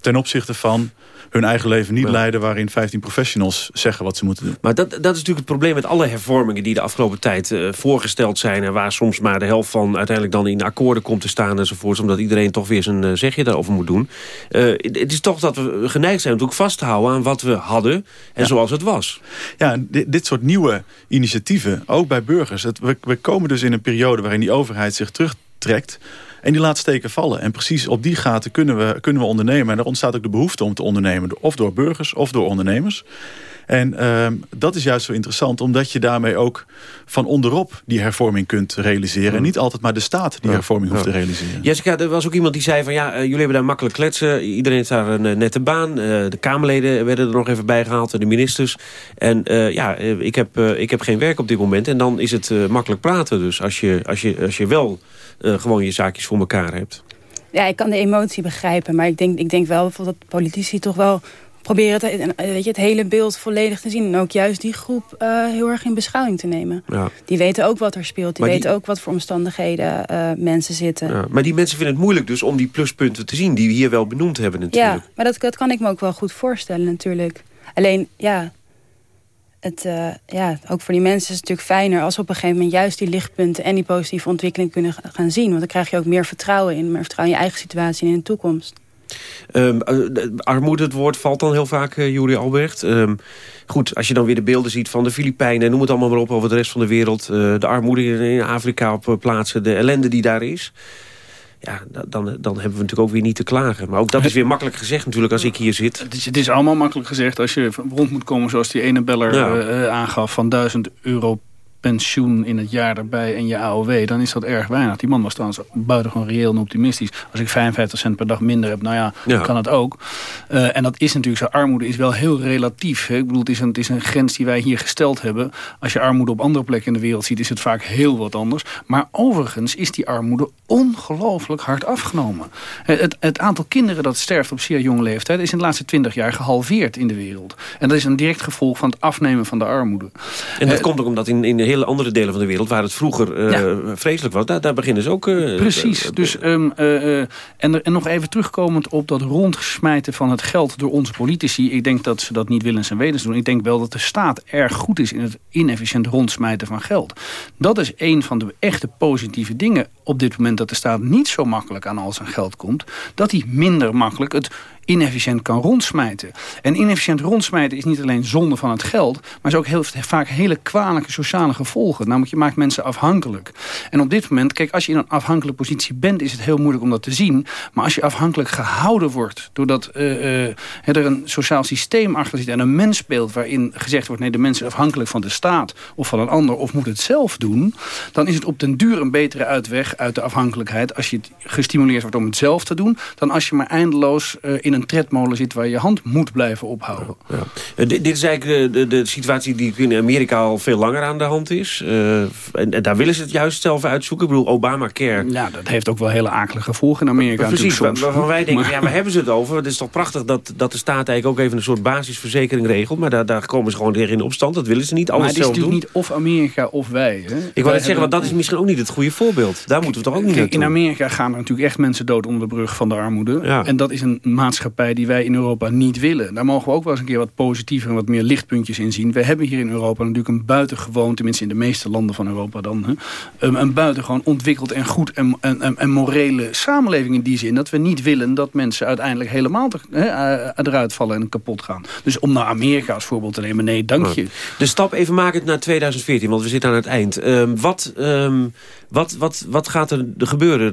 Ten opzichte van hun eigen leven niet leiden... waarin 15 professionals zeggen wat ze moeten doen. Maar dat, dat is natuurlijk het probleem met alle hervormingen... die de afgelopen tijd eh, voorgesteld zijn... en waar soms maar de helft van uiteindelijk dan in akkoorden komt te staan enzovoorts... omdat iedereen toch weer zijn eh, zegje daarover moet doen. Eh, het is toch dat we geneigd zijn natuurlijk vast te houden... aan wat we hadden en zoals het was. Ja, dit, dit soort nieuwe initiatieven, ook bij burgers. Het, we, we komen dus in een periode waarin die overheid zich terugtrekt... En die laat steken vallen. En precies op die gaten kunnen we, kunnen we ondernemen. En er ontstaat ook de behoefte om te ondernemen. Of door burgers of door ondernemers. En ehm, dat is juist zo interessant. Omdat je daarmee ook van onderop die hervorming kunt realiseren. En niet altijd maar de staat die hervorming hoeft Ja. te realiseren. Jessica, er was ook iemand die zei van... ja, eh, jullie hebben daar makkelijk kletsen. Iedereen heeft daar een eh, nette baan. Eh, de Kamerleden werden er nog even bij gehaald. En de ministers. En eh, ja, ik heb, eh, ik heb geen werk op dit moment. En dan is het eh, makkelijk praten. Dus als je, als je, als je wel eh, gewoon je zaakjes voor elkaar hebt. Ja, ik kan de emotie begrijpen. Maar ik denk, ik denk wel bijvoorbeeld dat politici toch wel proberen het, eh, weet je, het hele beeld volledig te zien. En ook juist die groep eh, heel erg in beschouwing te nemen. Ja. Die weten ook wat er speelt. Die Maar die- weten ook wat voor omstandigheden eh, mensen zitten. Ja, maar die mensen vinden het moeilijk dus om die pluspunten te zien... die we hier wel benoemd hebben natuurlijk. Ja, maar dat, dat kan ik me ook wel goed voorstellen natuurlijk. Alleen, ja, het, ja, ook voor die mensen is het natuurlijk fijner... als we op een gegeven moment juist die lichtpunten... en die positieve ontwikkeling kunnen ga- gaan zien. Want dan krijg je ook meer vertrouwen in. Meer vertrouwen in je eigen situatie en in de toekomst. De- armoede, het woord valt dan heel vaak, uh, Juri Albrecht. Ehm, goed, als je dan weer de beelden ziet van de Filipijnen... noem het allemaal maar op over de rest van de wereld. eh, de armoede in, Afrika op plaatsen, de ellende die daar is. Ja, da- dan, dan hebben we natuurlijk ook weer niet te klagen. Maar ook dat is weer makkelijk gezegd natuurlijk als ik hier zit. Het is, het is allemaal makkelijk gezegd als je rond moet komen zoals die ene beller Ja. aangaf van 1000 euro pensioen in het jaar erbij en je AOW, dan is dat erg weinig. Die man was trouwens buitengewoon reëel en optimistisch. Als ik 55 cent per dag minder heb, nou ja, Ja. dan kan het ook. en dat is natuurlijk zo. Armoede is wel heel relatief. Hè? Ik bedoel, het is, een, het is een grens die wij hier gesteld hebben. Als je armoede op andere plekken in de wereld ziet... is het vaak heel wat anders. Maar overigens is die armoede ongelooflijk hard afgenomen. Het, het aantal kinderen dat sterft op zeer jonge leeftijd... is in de laatste twintig jaar gehalveerd in de wereld. En dat is een direct gevolg van het afnemen van de armoede. En dat komt ook omdat in, in hele andere delen van de wereld... waar het vroeger uh, vreselijk was, daar, daar beginnen ze ook... Uh, Precies. dus, um, uh, en, er, en nog even terugkomend op dat rondsmijten van het geld door onze politici. Ik denk dat ze dat niet willens en wetens doen. Ik denk wel dat de staat erg goed is in het inefficiënt rondsmijten van geld. Dat is een van de echte positieve dingen op dit moment... dat de staat niet zo makkelijk aan al zijn geld komt... dat hij minder makkelijk het inefficiënt kan rondsmijten. En inefficiënt rondsmijten is niet alleen zonde van het geld... maar is ook heel, vaak hele kwalijke sociale gevolgen. Namelijk, je maakt mensen afhankelijk. En op dit moment, kijk, als je in een afhankelijke positie bent... is het heel moeilijk om dat te zien. Maar als je afhankelijk gehouden wordt... doordat uh, uh, er een sociaal systeem achter zit en een mensbeeld... waarin gezegd wordt, nee, de mens is afhankelijk van de staat... of van een ander, of moet het zelf doen... dan is het op den duur een betere uitweg uit de afhankelijkheid... als je gestimuleerd wordt om het zelf te doen... dan als je maar eindeloos uh, in een tredmolen zit waar je hand moet blijven ophouden. Ja. Uh, dit, is eigenlijk de, de, situatie die in Amerika al veel langer aan de hand is. Uh, en, en, daar willen ze het juist zelf uitzoeken. Ik bedoel, Obamacare... Ja, dat heeft ook wel hele akelige gevolgen in Amerika. Precies, waarvan wij denken, ja, waar hebben ze het over? Het is toch prachtig dat, dat de staat eigenlijk ook even een soort basisverzekering regelt. Maar daar, daar komen ze gewoon tegen in opstand. Dat willen ze niet alles zelf doen. Maar het is natuurlijk niet of Amerika of wij. Hè? Ik wou net zeggen, want dat is misschien ook niet het goede voorbeeld. Daar moeten we toch ook niet Kijk, In Amerika gaan er natuurlijk echt mensen dood onder de brug van de armoede. Ja. En dat is een maatschappij die wij in Europa niet willen. Daar mogen we ook wel eens een keer wat positiever en wat meer lichtpuntjes in zien. We hebben hier in Europa natuurlijk een buitengewoon, tenminste in de meeste landen van Europa dan, hè, een buitengewoon ontwikkeld en goed en, en, en morele samenleving in die zin. Dat we niet willen dat mensen uiteindelijk helemaal te, hè, eruit vallen en kapot gaan. Dus om naar Amerika als voorbeeld te nemen, nee, dank je. De stap even maken naar 2014, want we zitten aan het eind. Um, wat, um, wat, wat, wat gaat er gebeuren?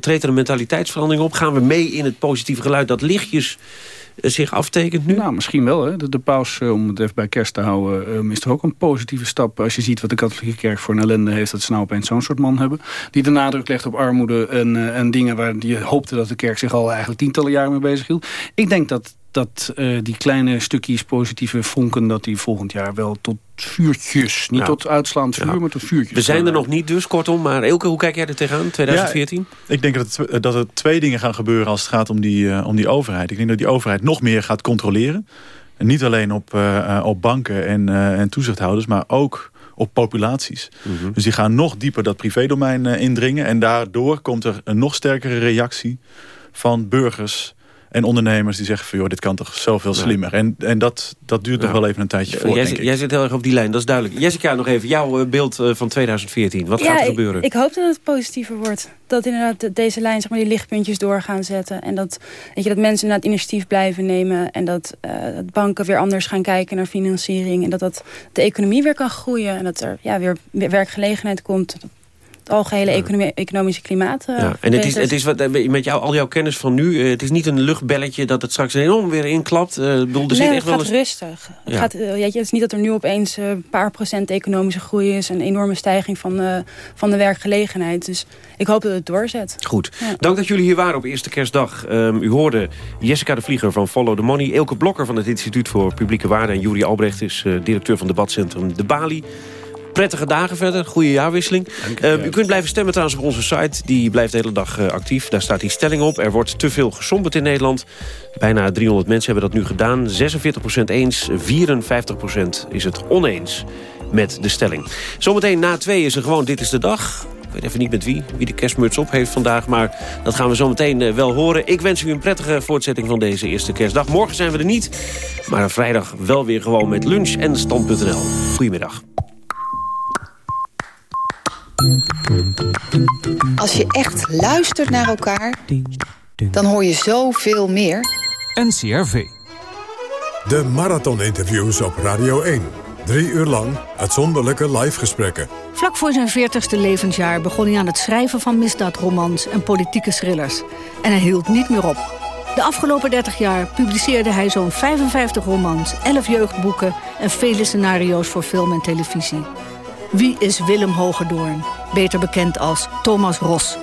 Treedt er een mentaliteitsverandering op? Gaan we mee in het positieve geluid dat lichtjes zich aftekent nu? Nou, misschien wel. Hè. De, paus, om het even bij kerst te houden, um, is toch ook een positieve stap. Als je ziet wat de katholieke kerk voor een ellende heeft... dat ze nou opeens zo'n soort man hebben. Die de nadruk legt op armoede en, en dingen waar je hoopte dat de kerk zich al eigenlijk tientallen jaren mee bezig hield. Ik denk dat dat uh, die kleine stukjes positieve vonken... dat die volgend jaar wel tot vuurtjes, niet ja. tot uitslaand vuur, ja. maar tot vuurtjes. We zijn er nog niet dus, kortom. Maar Elke, hoe kijk jij er tegenaan, 2014? Ja, ik denk dat, het, dat er twee dingen gaan gebeuren als het gaat om die, uh, om die overheid. Ik denk dat die overheid nog meer gaat controleren. En niet alleen op, uh, op banken en, en toezichthouders, maar ook op populaties. Mm -hmm. Dus die gaan nog dieper dat privédomein indringen. En daardoor komt er een nog sterkere reactie van burgers en ondernemers die zeggen van, joh, dit kan toch zoveel slimmer. Ja. En, en dat, dat duurt ja. nog wel even een tijdje voor, jij, jij zit heel erg op die lijn, dat is duidelijk. Jessica, nog even jouw beeld van 2014. Wat ja, gaat er gebeuren? Ik, ik hoop dat het positiever wordt. Dat inderdaad deze lijn, zeg maar, die lichtpuntjes door gaan zetten. En dat, weet je, dat mensen inderdaad initiatief blijven nemen. En dat, uh, dat banken weer anders gaan kijken naar financiering. En dat, dat de economie weer kan groeien. En dat er ja, weer werkgelegenheid komt het algehele economie, economische klimaat. Uh, ja. En het is, het is wat, met jou, al jouw kennis van nu, uh, het is niet een luchtbelletje dat het straks enorm weer inklapt. Uh, bedoel, er nee, zit echt het wel gaat eens... rustig. Ja. Het, gaat, ja, het is niet dat er nu opeens een paar procent economische groei is, een enorme stijging van, van de werkgelegenheid. Dus ik hoop dat het doorzet. Goed. Ja. Dank dat jullie hier waren op eerste kerstdag. Um, u hoorde Jessica de Vlieger van Follow the Money, Elke Blokker van het Instituut voor Publieke Waarde en Juri Albrecht is directeur van debatcentrum De Bali prettige dagen verder. Goede jaarwisseling. Uh, u kunt blijven stemmen trouwens op onze site. Die blijft de hele dag uh, actief. Daar staat die stelling op. Er wordt te veel gesomberd in Nederland. Bijna 300 mensen hebben dat nu gedaan. 46% eens, 54% is het oneens met de stelling. Zometeen na twee is er gewoon Dit is de Dag. Ik weet even niet met wie, wie de kerstmuts op heeft vandaag. Maar dat gaan we zo meteen uh, wel horen. Ik wens u een prettige voortzetting van deze eerste kerstdag. Morgen zijn we er niet. Maar vrijdag wel weer gewoon met lunch en stand.nl. Goedemiddag. Als je echt luistert naar elkaar, dan hoor je zoveel meer. NCRV. De marathoninterviews op Radio 1. Drie uur lang uitzonderlijke live gesprekken. Vlak voor zijn 40ste levensjaar begon hij aan het schrijven van misdaadromans en politieke thrillers. En hij hield niet meer op. De afgelopen 30 jaar publiceerde hij zo'n 55 romans, 11 jeugdboeken en vele scenario's voor film en televisie. Wie is Willem Hogedoorn, beter bekend als Thomas Ros?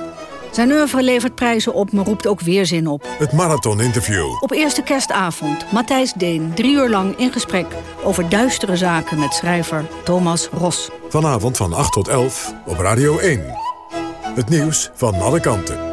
Zijn oeuvre levert prijzen op, maar roept ook weerzin op. Het Marathon Interview. Op eerste kerstavond, Matthijs Deen, drie uur lang in gesprek... over duistere zaken met schrijver Thomas Ros. Vanavond van 8 tot 11 op Radio 1. Het nieuws van alle kanten.